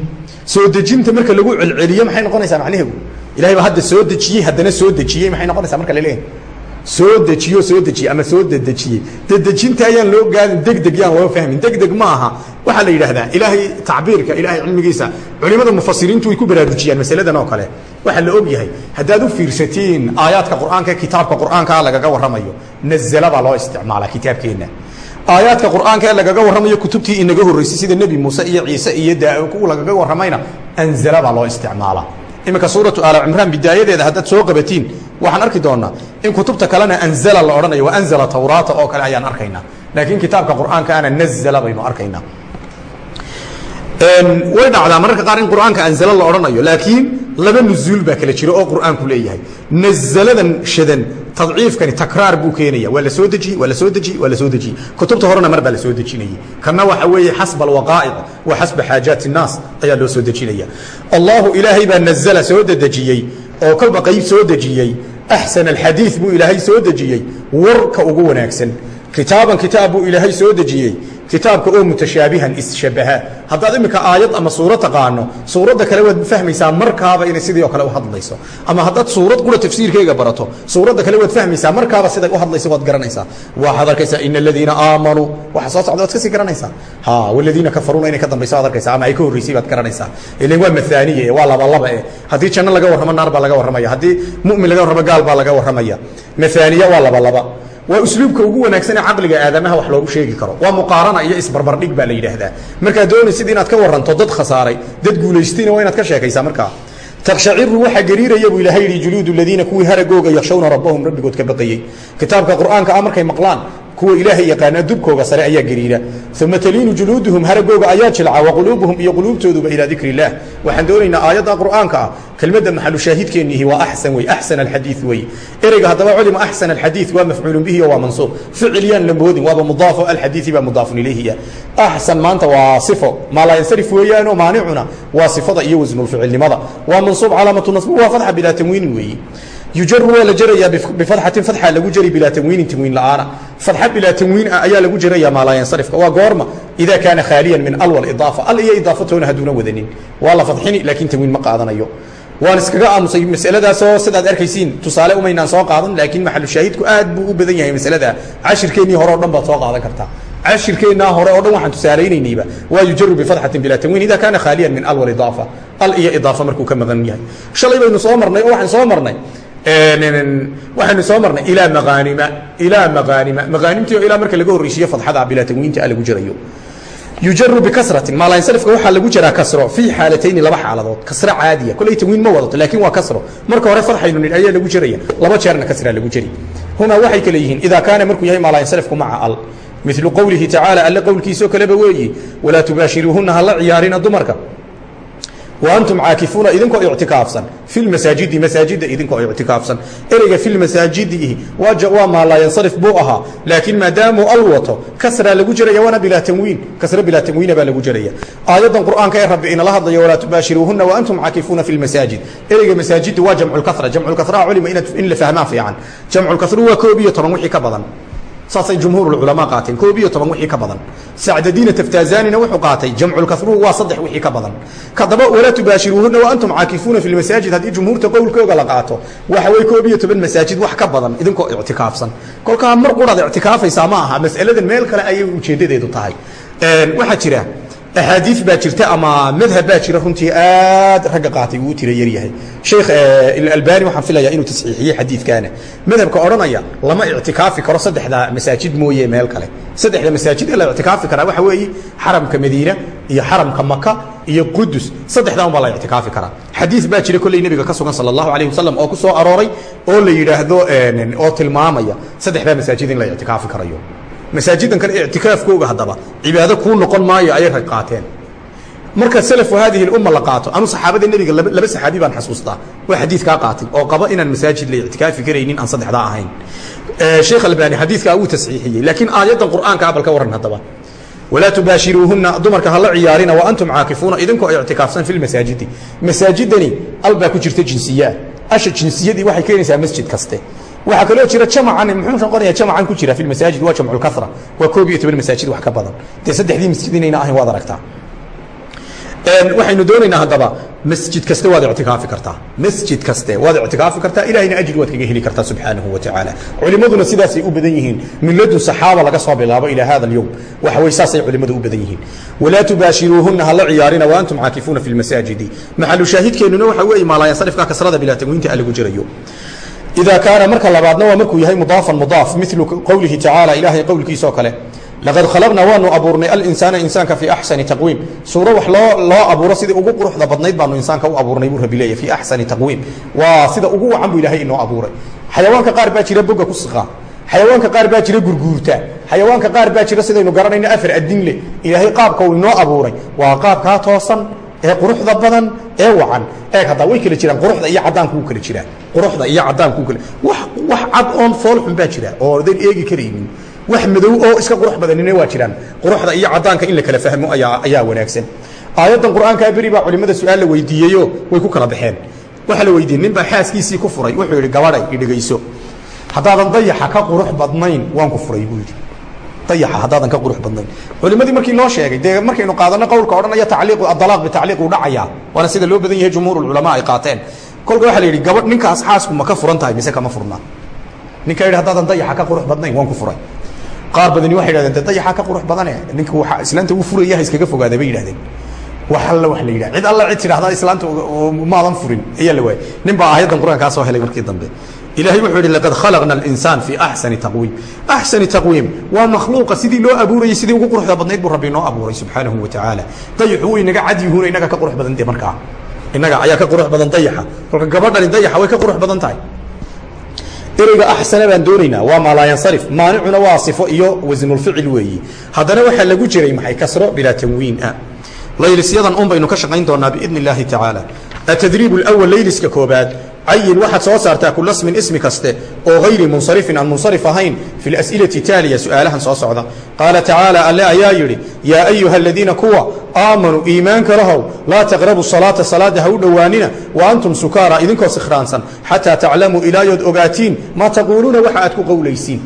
Soo dejinta marka lagu celceliyo maxay noqonaysaa macnaheedu ilahay baa hadda soo dejiyey haddana soo dejiyey maxay noqonaysaa marka la leeyahay soo dejiyo soo dejiyey ama soo dedejiyey dedejinta ayaan loo gaadin degdeg yaan loo fahmin. Degdeg ma aha. Waxaa la yidhahdaa ilaahay tacbiirka ilaahay cilmigiisa culimada mufasiriintu way ku baraarujiyaan masaladan oo kale. Waxaa la og yahay haddaad u fiirsatiin aayaadka qur'aanka kitaabka qur'aankaa lagaga warramayo nazala baa loo isticmaalaa kitaabkeenna aayaadka qur'aanka ee lagaga warramayo kutubtii inaga horraysay sida nebi muuse iyo ciise iyo daa kuwa lagaga warramayna anzala baa loo isticmaalaa iminka suuratu aala cimraan bidaayadeeda haddaad soo qabatiin waxaan arki doonaa in kutubta kalena anzala la odhanayo wa anzala tawraata oo kale ayaan arkaynaa. Laakiin kitaabka qur'aanka ana nazala baynu arkaynaa. Way dhacdaa mararka qaar in qur'aanka anzala la odhanayo laakiin laba nuzuul baa kala jiro oo qur'aanku leeyahay. Nazaladan shadan tadciifkani takraar buu keenaya. Waa la soo dejiyey waa la soo dejiyey waa la soo dejiyey kutubta horena mar baa la soo dejinayey kana waxa weeye xasba alwaqaa'ic wa xasba xaajaati الnaas ayaa loo soo dejinaya. Allahu ilaahay baa nazala soo dedejiyey oo kolba qayb soo dejiyey. Axsan alxadiid buu ilaahay soo dejiyey. Warka ugu wanaagsan. Kitaaban kitaab buu ilaahay soo dejiyey kitaabka oo mutashaabihan isshabaha haddaad iminka aayad ama suuro taqaano suuradda kale waad fahmaysaa markaaba inay sidii oo kale u hadlayso. Ama haddaad suurad qura tafsiirkeyga barato suuradda kale waad fahmaysaa markaaba siday u hadlayso waad garanaysaa. Waxaad arkaysaa ina aladiina aamanuu waxa soo socda waad ka sii garanaysaa. Ha waladiina kafaruuna inay ka dambayso waad arkaysaa ama ay ka horreysay baad garanaysaa. Ilan waa maaaniye waa labalaba eh. Haddii janno laga warramo naar baa laga warramaya. Haddii mu'min laga warramo gaal baa laga warramaya. Maaaniye waa labalaba waa usluubka ugu wanaagsan ee caqliga aadamaha wax loogu sheegi karo. Waa muqaarana iyo isbarbardhig baa la yidhaahdaa. Markaad doonaysid inaad ka waranto dad khasaaray dad guulaystayna waa inaad ka sheekaysaa markaa. Takshaciru waxaa gariiraya buu ilaahay yidhi juluudu ladiina kuwii haragooga yakhshawna rabbahum rabbigood ka baqayey kitaabka qur'aanka ah markay maqlaan kuwa ilaahay yaqaana dubkooga sare ayaa gariira. Uma taliinu juluuduhum haragooga ayaa jilca wa quluubuhum iyo quluubtooduba ilaa dikri illaah waxaan doonaynaa aayadda qur'aanka ah kelmadda maxalu shaahidkeennihi waa axsan wey axsan alxadiid wey ereyga haddaba culima axsan alxadiid waa mafcuulun bihi oo waa mansuub. Ficil yaan la moodin waaba mudaafo alxadiidi baa mudaafun ilayhiya axsan maanta waa sifo maa laa yansarif weeyaanoo maanicuna waa sifada iyo wasnulficilnimada waa mansuub calaamatu nasbi waa fatxa bilaa tanwiinin weeyi. Yujaru waa la jerayaa bifadxatin fadxa lagu jeri bilaa tanwiinin tanwiin la'aana fadxa bilaa tanwiin ah ayaa lagu jeraya maalaa yansarifka waa goorma idaa kaana khaaliyan min al walidaafa al iyo idaafatoona hadduuna wadanin waa la fadxini laakiin tanwiin ma qaadanayo waan iskaga aamusay masaladaasoo sidaad arkaysiin tusaale umaynaan soo qaadan laakiin maxalu shaahidku aad buu u badan yahay masalada cashirkeennii hore o dhan baad soo qaadan kartaa cashirkeennaa hore oo dhan waxaan tusaalaynaynayba waa yujaru bifadxatin bilaa tanwiin idaa kaana khaaliyan min al walidaafa al iyo idaafa markuu ka maqan yahay shalay baynu soo marnay oo waxaan soo marnay waxaynu soo marnay ilaa maaanima ilaa maaanima maaanimtii ilaa marka laga horreysiiyo fadxada bilaa tanwiinta a lagu jirayo. Yujaru bikasratin maalansarifka waxaa lagu jiraa kasro fii xaalatayni laba xaaladood. Kasro caadiya kolley tanwiin ma wadato laakiin waa kasro. Marka hore fadxaynu nidh ayaa lagu jiraya laba jeerna kasraa lagu jeri hunaa waxay kale yihiin idaa kaana markuu yahay maalansarifku maca al. Milu qowlihi tacaala alle qowlkiisoo kaleba weeyi walaa tubaashiruuhunna hala ciyaarina dumarka antum caakifuuna idinkoo ictikaafsan filmasaajidi masaajida idinkoo ictikaafsan ereyga filmasaajidi waa maalaa yansarif buu ahaa laakiin maadaamuu al wato kasraa lagu jiraya waana bilaa tanwiin kasra bilaa tanwiina baa lagu jiraya aayaddan qur'aanka ee rabbi inala hadlaya walaa tubaashiruuhunna waantum caakifuuna fi lmasaajid ereyga masaajidi waa jamculkara jamculkaraha culima in la fahmaa fiican jamculkaru waa koob iyo toban wixii ka badan saasay jumhuur culamaa qaateen. Koob iyo toban wixii ka badan. Sacdadiina taftaazanina wuxuu qaatay. Jamculkasruhu waa saddex wixii ka badan. Kadaba walaa tubaashiruuhuna wa antum caakifuuna fi lmasaajid haddii jumhuurta qowlkooga la qaato waxa koob iyo toban masaajid wax ka badan. Idinkoo ictikaafsan. Kolkaa mar quraad ictikaafaysaa ma aha. Mas'aladan meel kale ayay ujeedadeedu tahay. Waxaa jira axaadiis baa jirta ama madhab baa jira runtii aad ragga qaatay uu tira yaryahay sheekh albani waxaan filayaa inuu tasxiixiyey xadiidkaana. Madhabka odhanaya lama ictikaafi karo saddexda masaajid mooye meel kale. Saddexda masaajid ee la ictikaafi karaa waxa weeye xaramka madiina iyo xaramka maka iyo qudus saddexdaa un baa la ictikaafi karaa. Xadiis baa jira kolley nebiga ka sugan sala allahu alayh wasalam oo ku soo arooray oo la yidhaahdo oo tilmaamaya saddexdaa masaajid in la ictikaafi karayo masaajidan kale ictikaafkooga haddaba cibaado kuu noqon maayo ayay rag qaateen. Marka salafu haadihi اumma la qaato anu saxaabada nebiga laba saxaabi baan xasuustaa. Oo xadiidkaa qaatay oo qaba inaan masaajid la ictikaafi karaynin aan saddexdaa ahayn. Sheekh albani xadiidkaa wuu tasxiixiyey laakiin aayaddan qur'aanka abal ka waran haddaba. Walaa tubaashiruuhuna dumarka hala ciyaarina wa antum caakifuuna idinkoo ictikaafsan fi lmasaajidi masaajidani albaa ku jirta jinsiyaa asha jinsiyadii waxay keenaysaa masjid kaste waxaa kaloo jira jamcan muxuu noqonaya jamcan ku jira fi masaajid waa jamcu lkasra waa koob iyo toban masaajid wax ka badan. Dee saddexdii masjid inayna ahayn waad aragtaa. Waxaynu doonaynaa haddaba masjid kaste waad ictikaafi kartaa. Masjid kaste waad ictikaafi kartaa ilahayna ajri waad kaga heli kartaa subxaanahu wa tacaala. Culimaduna sidaasay u badan yihiin. Min ladun saxaaba laga soo bilaabo ilaa hada alyowm waxa way saasay culimadu u badan yihiin. Walaa tubaashiruuhuna hala ciyaarina wa antum caakifuuna fi lmasaajidi maxalu shaahidkeennuna waxa weeye maalayansarifka kasrada bilaa tanwiinta a lagu jirayo ida kaana marka labaadna waa markuu yahay mudaafan mudaaf milu qowlihi tacaala ilaahay qowlkiisao kale laqad khalaqna waanu abuurnay alinsaana insaanka fii axsani taqwiim suuro wax loo abuuro sidii ugu quruxda badnayd baanu insaanka u abuurnay buu rabi leeya fii axsani taqwiim waa sida ugu wacan buu ilahay inoo abuuray xayawaanka qaar baa jira boga ku siqa xayawaanka qaar baa jira gurguurta xayawaanka qaar baa jira sidaynu garanayno afar adin ilaahay qaabka uu inoo abuuray waa qaabkaa toosan ee quruxda badan ee wacan. Eeg haddaa way kala jiraan quruxda iyo caddaanku kala jiraa quruxda iyo caddaanku kala wax wax cad oon foolxun baa jira oo dan eegi karaynin. Wax madow oo iska qurux badanina waa jiraan. Quruxda iyo caddaanka in la kala fahmo ayaa ayaa wanaagsan. Aayaddan qur'aankaa beri baa culimmada su'aal la weydiiyeyo way ku kala baxeen. Waxaa la weydiiyey nin baa xaaskiisii ku furay. Wuxuu yidhi gabadhay idhegayso haddaadan dayaxa ka qurux badnayn waan ku furay buu yidhi dayaxa haddaadan ka qurux badnayn. Culimadii markii loo sheegay dee markaynu qaadano qowlka odhanaya tacliiqu adalaaq bitacliiq uu dhacayaa waana sida loo badan yahay jumhuur ulculamaa ay qaateen. Kolka waxaa la yidhi gabadh ninkaas xaasku ma ka furan tahay mise kama furnaa ninkaa yidhi haddaadan dayaxa ka qurux badnayn waan ku furay. Qaar badani waxay yidhahdeen de dayaxa ka qurux badane ninka waa islaanta uu furaya ha iskaga fogaada bay yidhahdeen. Wax alla wax la yidhah cid alla cid tidhahdaa islaanta maadan furin ayaa la waayay. Nin baa aayaddan qur'aankaa soo helay markii dambe ilahay wuxuu yidhi laqad khalaqna alinsaan fii axsani taqwiim. Axsani taqwiim waa makhluuqa sidii loo abuurayey sidii ugu quruxda badnayd buu rabbi inoo abuuray subxaanahu wa tacaala. Dayaxu uu inaga cad yihuuna inaga ka qurux badan de markaa. Inaga ayaa ka qurux badan dayaxa kolka gabadhani dayaxa way ka qurux badan tahay. Ereyga axsana baan doonaynaa waa maalayansarif maanicuna waa sifo iyo wasnulficil weeyi. Haddana waxaa lagu jiray maxay kasro bilaa tanwiin ah laylisyadan un baynu ka shaqayn doonaa biidn illaahi tacaala. Atadriib alawal layliska koobaad cayin waxaad soo saartaa kula smin ismi kaste oo hayri munsarifin aan munsarif ahayn fi اlas'ilati taaliya su'aalahan soo socda. Qaala tacaala alle ayaa yidhi yaa ayuha aladiina kuwa aamanuu iimaanka lahow laa taqrabu salaata salaada ha u dhowaanina wa antum sukaara idinkoo sikhraansan xataa taclamuu ilaayood ogaatiin maa taquuluuna waxa aad ku qowlaysiin.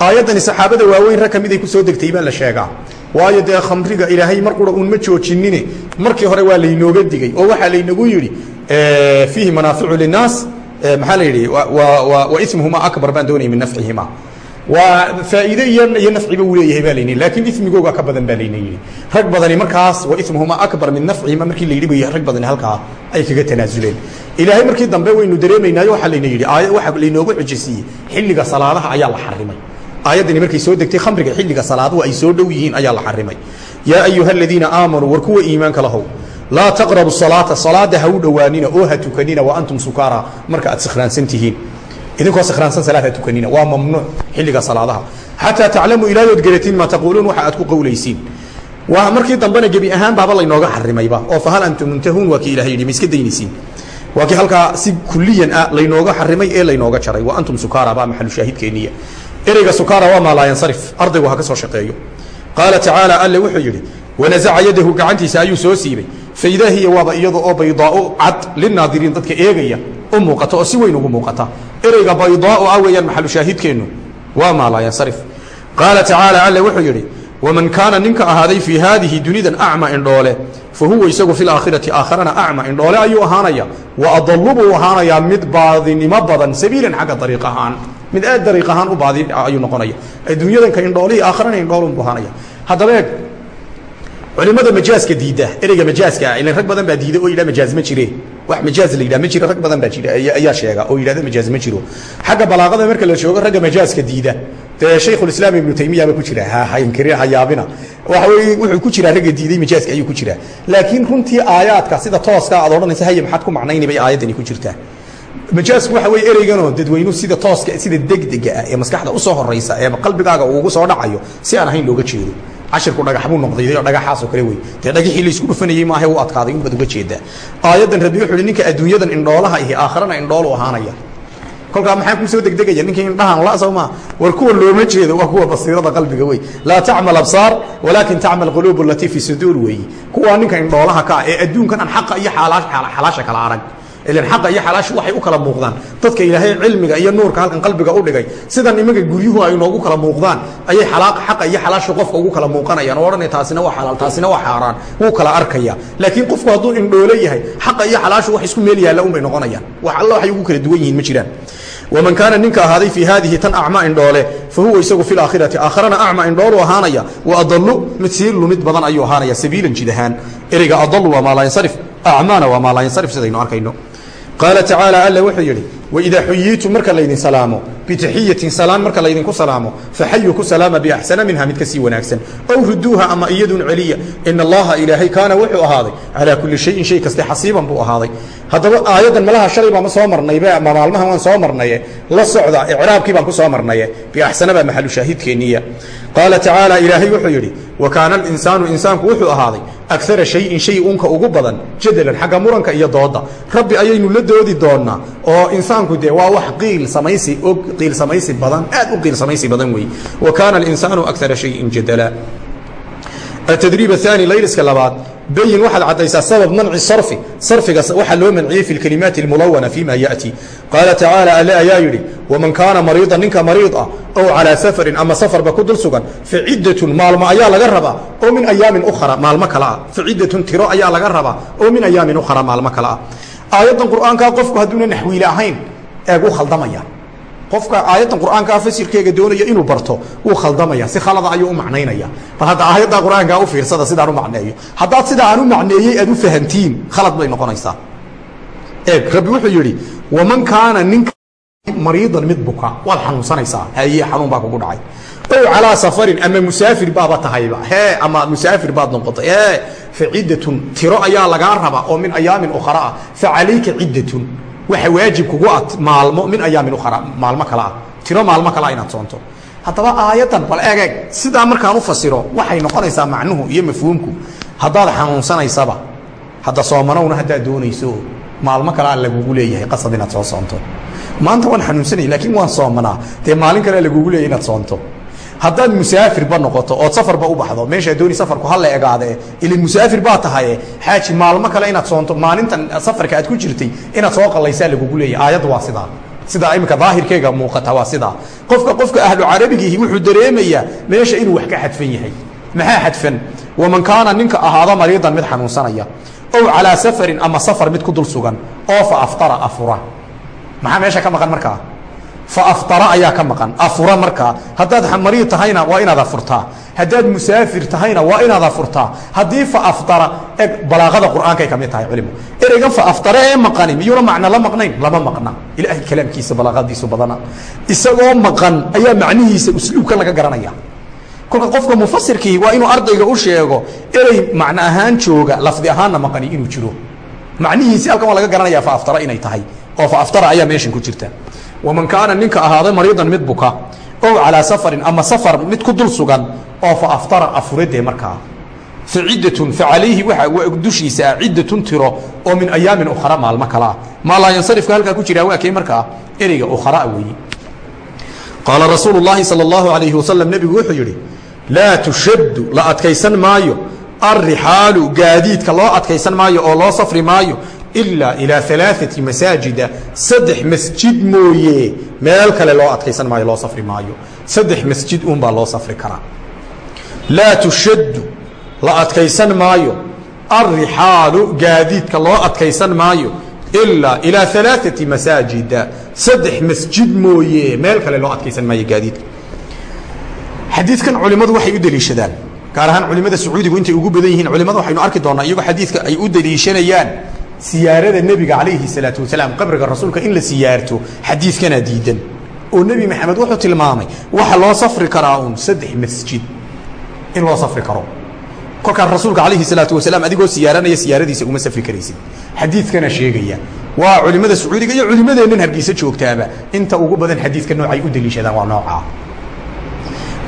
Aayaddani saxaabada waaweyn rag ka ku soo degtay baa la sheegaa. Waayo dee khamriga ilaahay mar qura uun ma joojinine markii hore waa laynooga digey oo waxaa laynagu yidhi fiihi manaaficu linaas maxaa la yidhi? Wa ismuhuma akbar baan doonaya min nafcihima waa faa'iide iyo iyo uu leeyahay baa layni lakiin ismigooga ka badan baa layna yidhi. Rag badani markaas wa ismuhuma akbar min nafcihima markii la yidhi rag badani halkaa ay kaga tanaasuleen. Ilaahay markii dambe waynu dareemaynaayo waxaa layna yidhi aaya waxaa laynoogu xujisiiyey xilliga salaadaha ayaa la xarimay. Aayaddani markay soo degtay khamriga xilliga salaaduhu ay soo dhow yihiin ayaa la xarimay. Yaa ayuha aladiina aamanuu war kuwa iimaanka lahow laa taqrabu salaata salaada ha u dhowaanina oo ha tukanina wa antum sukaara marka aad sikhraansan tihiin idinkoo sakhraansan salaad ha tukanina waa mamnuuc xilliga salaadaha. Xataa taclamuu ilaayood garatiin maa taquuluun waxa aad ku qowlaysiin waa markii dambena gebi ahaan baaba laynooga xarimayba oo fahal antum muntahuun waa kii ilahay yidhi ma daynaysiin. Waa kii halkaa si kuliyan ah laynooga xarimay ee laynooga jaray. Wa antum sukaara baa maxalu shaahidkeeniya ereyga sukaara waa maa laa ardaygu ha ka soo shaqeeyo. Qaala tacaala alle wuxuu yidhi wanazaca yadahu gacantiisa ayuu soo siibay faidaa hiya waaba iyada oo baydaau cad linaadiriin dadka eegaya u muuqata oo si weyn ugu muuqata. Ereyga baydaau ah weeyaan maxalu shaahidkeennu waa maa laa yansarif qaala tacaala alle wuxuu yidhi waman kaana ninka ahaaday fii haadihi dunidan acma indhoole fa huwa isagu fi laakhirati aakharana acma indhoole ayuu ahaanaya. Wa adalu buu ahaanayaa mid baadinimo badan sabiilan xagga dariiq ahaan. Mid aad dariiq ahaan u baadi ayuu noqonaya. Adduunyadanka indhoolihii aakharana indhoolun buu ahaanaya. Haddaba eeg culimada majaaska diidda ereyga majaaska ilan rag badan baa diida oo yidhaha majaaz ma jire. Wax majaaz la yidhaha ma jiro rag badan baa jira ayaa sheega oo yidhahda majaaz ma jiro. Xagga balaaqada marka la joogo ragga majaaska diida dee shaykhulislaam ibnu taymiyaba ku jira. Hankiri hayaabina waxa weye wuxuu ku jiraa ragga diiday majaaska ayuu ku jiraa laakiin runtii aayaadka sida tooska aad odhanaysa haya maxaad ku macnayni bay aayaddani ku jirtaa majaasku waxa weye ereyganoo dadweynuhu sida tooska sida degdega ah ee maskaxda u soo horaysa ee qalbigaaga uugu soo dhacayo si aan ahayn looga jeedo cashirku dhagax buu noqday oo dhagaxaasoo kale wey dee dhagaxii laysku dhufanayey maaha u adkaaday unbaad uga jeedaa aayaddan rabbi wuxu uhi ninka adduunyadan indhoolaha ihi aakharana indhoolu ahaanaya. Kolkaa maxaa ku soo degdegaya ninkii indhahan la soo maa war kuwa looma jeedo waa kuwa basiirada qalbiga wey laa tacmal absaar walaakin tacmal quluub alatii fi suduur weeyi. Kuwaa ninka indhoolaha ka ah ee adduunkan aan xaqa iyo xalaasha kala arag xaqa iyo xalaashu waxay u kala muuqdaan. Dadka ilaahay cilmiga iyo nuurka halkan qalbiga u dhigay sidan imanka guryuhu ay noogu kala muuqdaan ayay xaqa iyo xalaashu qofka ugu kala muuqanayaan. Oo odhanaya taasina waa xalaal taasina waa xaaraan. Wuu kala arkaya. Laakiin qofku hadduu indhoolo yahay xaqa iyo xalaashu wax isku meel yaalla unbay noqonayaan. Wax alla waxay ugu kala duwan yihiin ma jiraan. Waman kaana ninka ahaaday fii haadihi tan acma indhoole fa huwa isagu fi laakhirati aakharana acma indhoolu ahaanaya wa adalu mid sii lumid badan ayuu ahaanaya sabiilan jid ahaan. Ereyga adalu waa maa laa yansarif acmaana waa maa laa yansarif sidaynu arkayno qaala tacaala alla wuxuu yidhi waidaa xuyiitum marka laydin salaamo bitaxiyatin salaan marka laydinku salaamo faxayu ku salaama biaxsana minha mid ka sii wanaagsan. Ow ruduuha ama iyadun celiya ina allaha ilaahay kaana wuxuu ahaaday calaa kulli shayin shay kaste xasiiban buu ahaaday haddaba aayaddan malaha shalaybaan soo marnaybe ama maalmahan waan soo marnaye la socda icraabkii baan ku soo marnaye biaxsana baa maxalushaahiidkeenniya qaala tacaala ilaahay wuxuu yidhi wa kaana alinsaanu insaanku wuxuu ahaaday akara shayin shay unka ugu badan jadalan xagga muranka iyo dooda. Rabbi ayaynu la doodi doonnaa oo insaanku dee waa wax qiilsamaysi qiilsamaysi badan aad u qiilsamaysi badan wey wa kaana alinsaanu akara shayin jadala. Atadriib aani layliska labaad bayin waxaad caddaysaa sabab manci sarfi sarfiga waxaa loo manciyey fi اkalimaati اmulawana fيma yaأti qaala tacaalى ale ayaa yidhi waman kaana mariiضa ninka mariiض ah ow calىa safarin ama safarba ku dul sugan facidatun maalmo ayaa laga rabaa oo min ayaamin ukhra maalmo kale ah facidatun tiro ayaa laga rabaa oo min ayaamin ukhra maalmo kale ah aayaddan qur'aankaa qofku hadduuna naxwiile ahayn eeg u khaldamaya qofka aayaddan qur'aankaa fasirkeega doonaya inuu barto wuu khaldamaya si khalada ayuu u macnaynaya. Bal hadda aayadda qur'aankaa u fiirsada sidaan u macneeyo. Haddaad sidaa aan u macneeyey aad u fahantiin khalad bay noqonaysaa. Eeg rabbi wuxuu yidhi waman kaana ninka mariidan mid buka. Waad xanuunsanaysaa. Haye xanuun baa kugu dhacay. Ow calaa safarin ama musaafir baaba tahayba. Hee ama musaafir baad noqotay. Ee fa tiro ayaa lagaa rabaa oo min ayaamin ukhra ah fa ciddatun waxa waajib kugu ah maalmo min ayaamin ukhra maalmo kale ah. Tiro maalmo kale ah inaad soonto. Haddaba aayaddan bal egeeg sidaa markaan u fasiro waxay noqonaysaa macnuhu iyo mafhuumku. Haddaad xanuunsanaysaba hadda soomanowna haddaad doonayso maalmo kale a lagugu leeyahay qasab inaad soo soonto. Maanta waan xanuunsanaya laakiin waan soomanaa. Dee maalin kale lagugu leeyahy inaad soonto haddaad musaafirba noqoto ood safarba u baxdo meeshaa dooni safarku hala egaadee ilin musaafir baa tahaye xaaji maalmo kale inaad soonto maalintan safarka aad ku jirtay inaad soo qallaysaa lagugu leeyahy aayaddu waa sidaa sidaa iminka daahirkeega muuqata waa sidaa qofka qofka ahlu carabigiihi wuxuu dareemayaa meesha inuu wax ka xadfan yahay. Maxaa xadfan? Waman kaana ninka ahaado mariidan mid xanuunsanaya ow calaa safarin ama safar mid ku dul sugan oo fa aftara afura. Maxaa meesha ka maqan markaa faafara ayaa ka maqan. Afura markaa haddaad mariid tahayna waa inaad afurtaa. Haddaad musaafir tahayna waa inaad afurtaa. Haddii faafara eg balaaqada qur'aankay ka mid tahay culimo ereygan faafara ee maqani miyuuna macno la maqnayn? Lama maqna. Ilaahay kalaamkiisa balaaqadiisu badana isagoo maqan ayaa macnihiisa usluubkan laga garanaya. Kolka qofka mufasirkii waa inuu ardayga u sheego erey macno ahaan jooga lafdi ahaanna maqani inuu jiro. Macnihiisi halkan waa laga garanaya faaftara inay tahay. Oo faaftara ayaa meeshan ku jirta waman kaana ninka ahaaday mariidan mid buka ow calaa safarin ama safar mid ku dul sugan oo fa aftara afuradee markaa fa ciddatun fa calayhi dushiisa ah ciddatun tiro oo min ayaamin ukhra maalmo kale ah maa laa yansarifka halkaa ku jiraa waa kee markaa ereyga ukhraa weeye qaala rasuulu llaahi sala allahu alayhi wasalam nebigu wuxuu yidhi laa tushaddu la adkaysan maayo alrixaalu gaadiidka loo adkaysan maayo oo loo safri maayo ilaa ilaa alaaثati masaajida saddex masjid mooye. Meel kale loo adkaysan maayo loo safri maayo. Saddex masjid uunbaa loo safri karaa. Laa tushaddu la adkaysan maayo. Alrixaalu gaadiidka loo adkaysan maayo. Ilaa ilaa alaaثati masaajida saddex masjid mooye. Meel kale loo adkaysan maayo gaadiidka. Xadiidkan culimmadu waxay u deliishadaan. Gaar ahaan culimada sacuudigu intay ugu badan yihiin culimada waxaynu arki doonaa iyagoo xadiidka ay u deliishanayaan siyaarada nebiga calayhi salaatu wasalaam qabriga rasuulka in la siyaarto xadiidkanaa diidan. Oo nebi maxamed wuxuu tilmaamay waxa loo safri karaa uun saddex masjid. In loo safri karo. Kolkaan rasuulka calayhi salaatu wasalaam adigoo siyaaranaya siyaaradiisa uma safri karaysid. Xadiidkana sheegaya. Waa culimada sacuudiga iyo culimadeennan hargeysa joogtaaba. Inta ugu badan xadiidka noocay u deliishadaan waa noocaa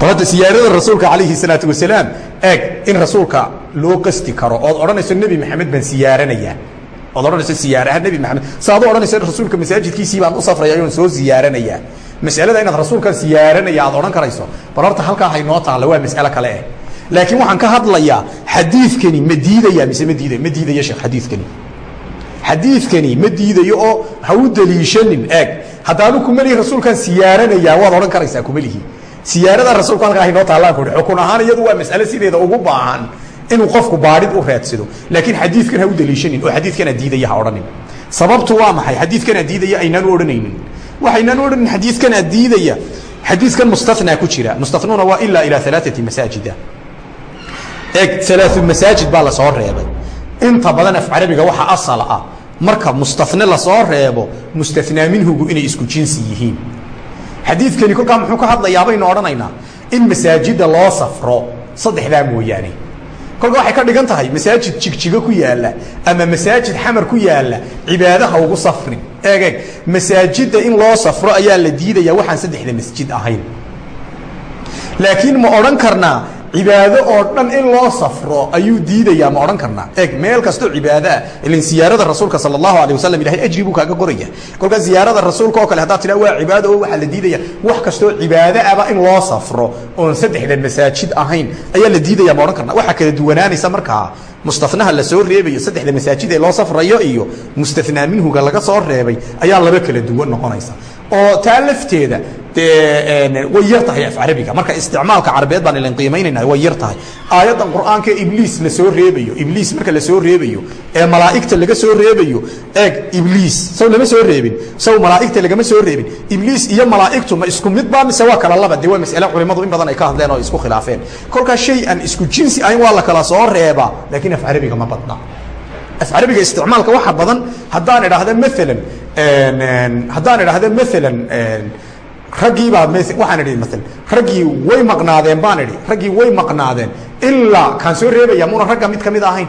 balada siyaarada rasuulka calayhi salaatu wasalaam eeg in rasuulka loo qasti karo ood odhanayso nebi maxamed baan siyaaranayaa ood odhanayso siyaaraha nebi maxamed. Saaad u odhanayso rasuulka masaajidkiisii baan u safraya oon soo siyaaranayaa masalada inaad rasuulkan siyaaranaya aad odhan karayso bal horta halkaa haynoo taalla waa mas'alo kale eh. Laakiin waxaan ka hadlayaa xadiidkani ma diidaya mise ma diiday ma diidaya sheekh xadiidkani. Xadiidkani ma diidayo oo ha u deliishanin eeg. Haddaanu kumelihi rasuulkan siyaaranayaa waad odhan karaysaa kumelihi siyaarada rasuulku halkaa haynoo taallaan ku xukun ahaan iyadu waa mas'ale sideeda ugu baahan inuu qofku baadhid u raadsado laakiin xadiidkan ha u deliishanin oo xadiidkana diidaya ha odhanin. Sababtu waa maxay? Xadiidkana diidaya aynaan u odhanaynin. Waxaynaan odhanin xadiidkana diidaya. Xadiidkan mustanaa ku jira. Mustanuuna waa ilaa ilaa alaaati masaajida. Eeg alaau masaajid baa la soo reebay. Inta badan af carabiga waxa asal ah marka mustane la soo reebo mustanaa minhugu inay isku jinsi yihiin. Xadiidkani kolkaa muxuu ka hadlayaa baynu odhanaynaa in masaajida loo safro saddexdaa mooyaane kolka waxay ka dhigan tahay masaajid jigjigo ku yaalla ama masaajid xamar ku yaalla cibaadaha ugu safrin eeg eeg masaajidda in loo safro ayaa la diidaya waxaan saddexda masjid ahayn. Laakiin ma odhan karnaa cibaado oo dhan in loo safro ayuu diidayaa ma odhan karnaa? Eeg meel kastoo cibaado ah ilin siyaarada rasuulka sala allahu alay wasalam ilahay ajri buu kaaga qoraya. Kolkaa siyaarada rasuulka oo kale haddaad tidhaa waa cibaado oo waxaa la diidaya wax kastoo cibaado aba in loo safro oon saddexda masaajid ahayn ayaa la diidaya ma odhan karnaa? Waxaa kala duwanaanaysa markaa mustanaha la soo reebayo saddexda masaajid ee loo safrayo iyo mustanaa minhuga laga soo reebay ayaa laba kala duwan noqonaysa oo taa lafteeda dee way yar tahay af carabiga marka isticmaalka carabeed baan ilan qiimaynayna way yar tahay. Aayaddan qur'aanka ibliis la soo reebayo ibliis marka la soo reebayo ee malaa'igta laga soo reebayo eeg ibliis saw lama soo reebin saw malaa'igta lagama soo reebin. Ibliis iyo malaa'igtu ma isku mid baa mise waa kala laba? Dee waa mas'ale culimadu in badan ay ka hadleen oo isku khilaafeen. Kolkaa shay aan isku jinsi ahayn waa la kala soo reebaa laakiin af carabiga ma badna af carabiga isticmaalka waxa badan haddaan idhaahda maalan haddaan idhaahda maalan raggii baa waxaan idhi maala raggii way maqnaadeen baan idhi raggii way maqnaadeen ilaa kaan soo reebaya muna ragga mid ka mid ahayn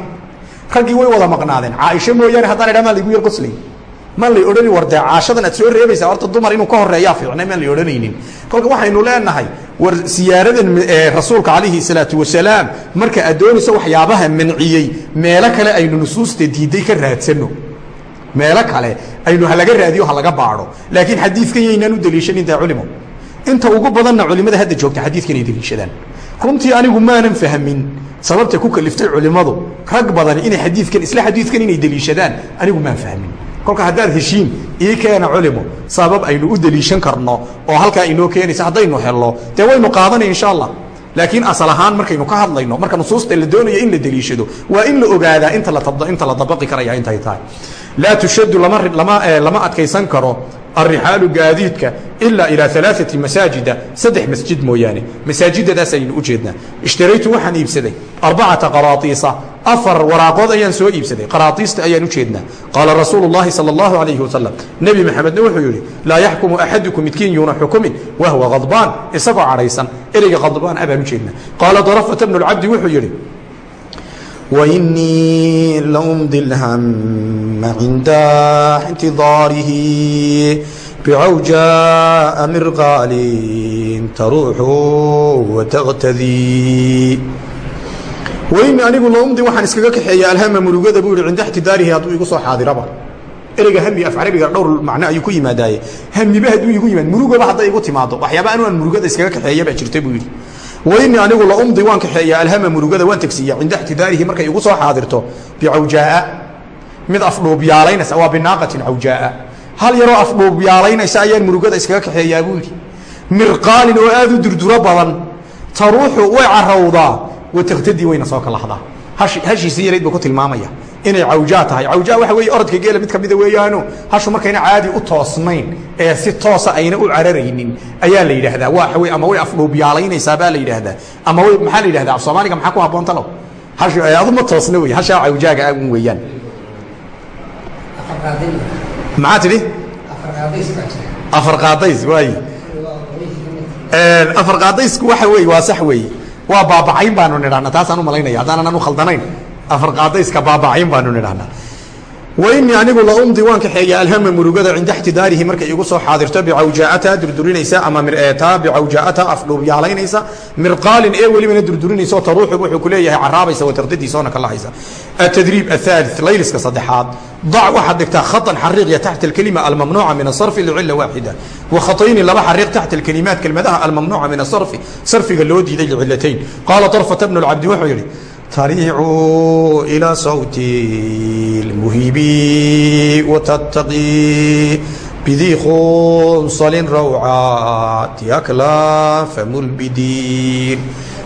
raggii way wada maqnaadeen. Caaisho mooyaane haddaan idhaha maan laygu yar qoslay maan lay odhani war dee caashadan aad soo reebaysaa horta dumar inuu ka horeeyaa fiicnay maan lay odhanaynin. Kolka waxaynu leenahay war siyaaradan rasuulka calayhi salaatu wasalaam marka aad waxyaabaha manciyey meelo kale aynu nusuusta diiday ka raadsano meelo kale aynu halaga raadiyo halaga baadho. Laakiin xadiidkan yaynaan u deliishanin dee culimo. Inta ugu badanna culimada hadda joogta xadiidkan ay deliishadaan runtii anigu maanan fahmin sababta ku kaliftay culimmadu rag badani inay xadiidkan isla xadiidkan inay deliishadaan anigu maan fahmin kolka haddaad heshiin ii keena culimo sabab aynu u deliishan karno oo halkaa inoo keenaysa haddaynu helno dee waynu qaadanay insha allah. Laakiin asal ahaan markaynu ka hadlayno marka nusuusta la doonayo in la deliishado waa in la ogaadaa inta la dabaqi karaya intay tahay. Laa tushadu lama lama adkaysan karo alrixaalu gaadiidka ilaa ilaa alaaثati masaajida saddex masjid mooyaane masaajidadaas aynu u jeednaa ishtaraytu waxaan iibsaday arbacata qaraaiisa afar waraaqood ayaan soo iibsaday qaraaiista ayaan u jeednaa qaala rasuulu اllahi salى اllahu alayhi wasalam nebi maxamedna wuxuu yihi laa yaxkumu axadukum midkiin yuuna xukumin wahwa khadbaan isagoo cadhaysan ereyga khadbaan a baan u jeednaa qaala darafata bnu اlcabdi wuxuu yihi وإني لأمضي الهم عند انتظاره bicawjaa mirqaalin taruuxu wataqtadii weyni anigu loumdi waxaan iskaga kaxeeya alhama murugada buu yihi cinda ixtidaarihi hadduu igu soo xaadiraba ereyga hami af carabiga dhowr macno ayuu ku yimaadaaye hamiba hadduu igu yimaad murugaba hadday igu timaado waxyaaba anu aan murugada iskaga kaxeeya baa jirta buu yidhi weyni anigu laumdi waan kaxeeya alhama murugada waan tegsiiya cinda ixtidaarihi markay igu soo xaadirto bicawjaaa mid afdhuubyaalaynaysa waa binaaqatin cawjaaa hal yaroo afdhuubyaalaynaysa ayaan murugada iskaga kaxeeyaa buu yidhi. Mirqaalin oo aad u durduro badan taruuxu way carawdaa wataqtadii wayna soo kalahdaa hashiisii yarayd ku tilmaamaya inay cawjaa tahay. Cawjaa waxa weeye orodka geela mid kamida weeyaano hashu markayna caadi u toosnayn ee si toosa ayna u cararaynin ayaa la yidhaahdaa. Wey ama way afdhuubyaalaynaysaa baa la yidhaahdaa. Ama way maxaa la yidhahdaa af soomaaliga maxaa ku habboon talow? Hash adu ma toosna wey hashaa cawjaaga agun weeyaan. Maxaa tidhi? Afar qaadays waay afar qaadaysku waxa weeye waa sax weeye waa baabacayn baanu nidhahna taasaan u malaynaya. Haddaanan anu khaldanayn afar qaadayska baabacayn baanu nidhahnaa wainii anigu laumdi waan kaxeeya alhama murugada cinda ixtidaarihi markay igu soo xaadirto bicawjaaata durdurinaysa ama mirtaa bicawjaaata afdhuubyaalaynaysa mirqaalin ee welibana durdurinaysa oo taruuxu wuxuu ku leeyahay caraabaysa watartadiisoona ka lahaysa atadriib athaalith layliska saddexaad. Dac waxaad dhigtaa khatan xariiqya taxta alkelima almamnuuca min asarfi licila waaxida. Wa khatayni laba xariiq taxta alkelimaat kelmadaha almamnuuca min asarfi sarfiga loo diiday licilatayn qaala طarfata bnu lcabdi wuxuu yidhi tariicuu ilaa sawti lmuhibi watattaqii bidii khunsalin rawcaati aklaafa mulbidiin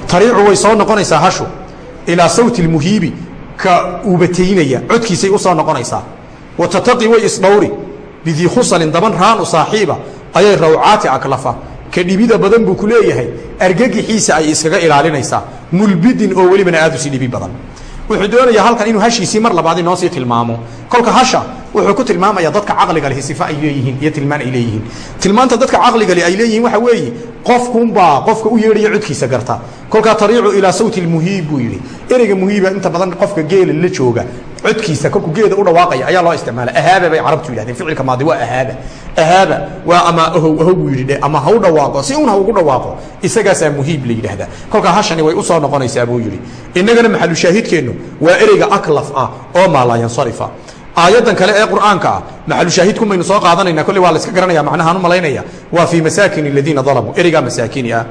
tariicu way soo noqonaysaa hashu ilaa sawti lmuhiibi ka ubataynaya codkiisay u soo noqonaysaa watataqii way isdhowri bidii khusalin daban raan saaxiiba ayay rawcaati aklafa ka dhibida badan buu ku leeyahay. Argagixiisa ay iskaga ilaalinaysaa. Mulbidin oo welibana aad u sii dhibi badan. Wuxuu doonayaa halkan inuu hashiisii mar labaad inoo sii tilmaamo. Kolka hasha wuxuu ku tilmaamaya dadka caqliga lehi sifa ay leeyihiin iyo tilmaan ay leeyihiin. Tilmaanta dadka caqliga leh ay leeyihiin waxa weeye qofkunbaa qofka u yeedhaya codkiisa garta. Kolkaa tariicu ilaa sawti lmuhiib buu yidhi. Ereyga muhiiba inta badan qofka geela la jooga codkiisa kolku geeda u dhawaaqaya ayaa loo isticmaala. Ahaaba bay carabtu yidhahdeen ficilka maadi waa ahaaba. Ahaaba waa ama ahow ahow buu yidhi ama ha u dhawaaqo si un ha ugu dhawaaqo isagaasaa muhiib la yidhaahdaa. Kolkaa hashani way u soo noqonaysaa buu yidhi. Innagana maxalu shaahidkeennu waa ereyga aklaf ah oo maalaayansarifa aayaddan kale ee qur'aanka ah maxalu shaahidku maynu soo qaadanayna kolley waa la iska garanaya macnahaan u malaynaya. Waa fii masaakin aladiina dalamuu ereygaa masaakini ah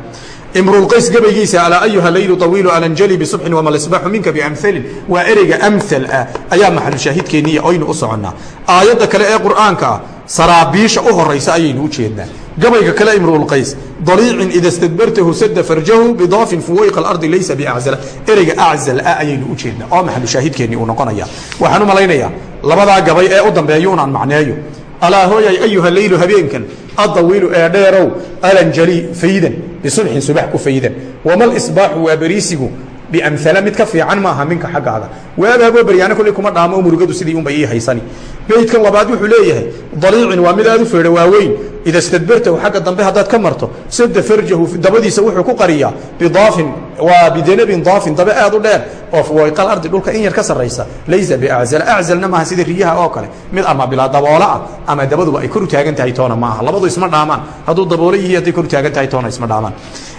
imrulqays gabaygiisa alaa ayuha laylu awiilu alanjali bisubxin wama lisbaaxu minka biamhalin waa ereyga amhal ah ayaa maxalu shaahidkeenniya oynu u soconnaa. Aayadda kale ee qur'aanka ah saraabiisha u horaysa ayaynu u jeednaa gabayga kale imrulqays daliicin ida stadbartahu sada farjahu bidaafin fuwayqa alardi laysa biaczala ereyga aczal ah ayaynu u jeednaa oo maxalu shaahidkeennii uu noqonaya. Waxaan u malaynayaa labadaa gabay ee u dambeeyo unaan macneeyo. Alaa hooyay ayuha leylu habeenkan adawiilu ee dheerow alanjali faydan bisubxin subax ku faydan. Wamal isbaaxu waa beriisigu biamala mid ka fiican maaha minka xaggaaga. Waabaaboo beryaano kolley kuma dhaamo murugadu sidii ii haysani. Beydkan labaad wuxuu leeyahay daliicin waa mid aad u feedho waaweyn. Ida stadbartahu xagga dambe haddaad ka marto sada farjahu dabadiisa wuxuu ku qariyaa bidaafin waa bidanabin daafin dabe aad u dheer. Oo fuwayqal ardi dhulka in yar ka sarraysa laysa biaczal aczalna maaha sida riyaha oo kale. Mid ama bilaa daboola ah ama dabaduba ay kor u taagan tahay toona ma labadu isma dhaamaan hadduu daboolo yihi hadday kor u taagan tahay toona isma dhaamaan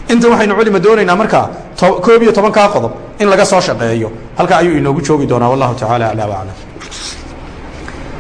inta waxaynu culima doonaynaa markaa koob iyo tobankaa qodob in laga soo shaqeeyo. Halkaa ayuu inoogu joogi doonaa. Wallahu tacaala aclaa waclam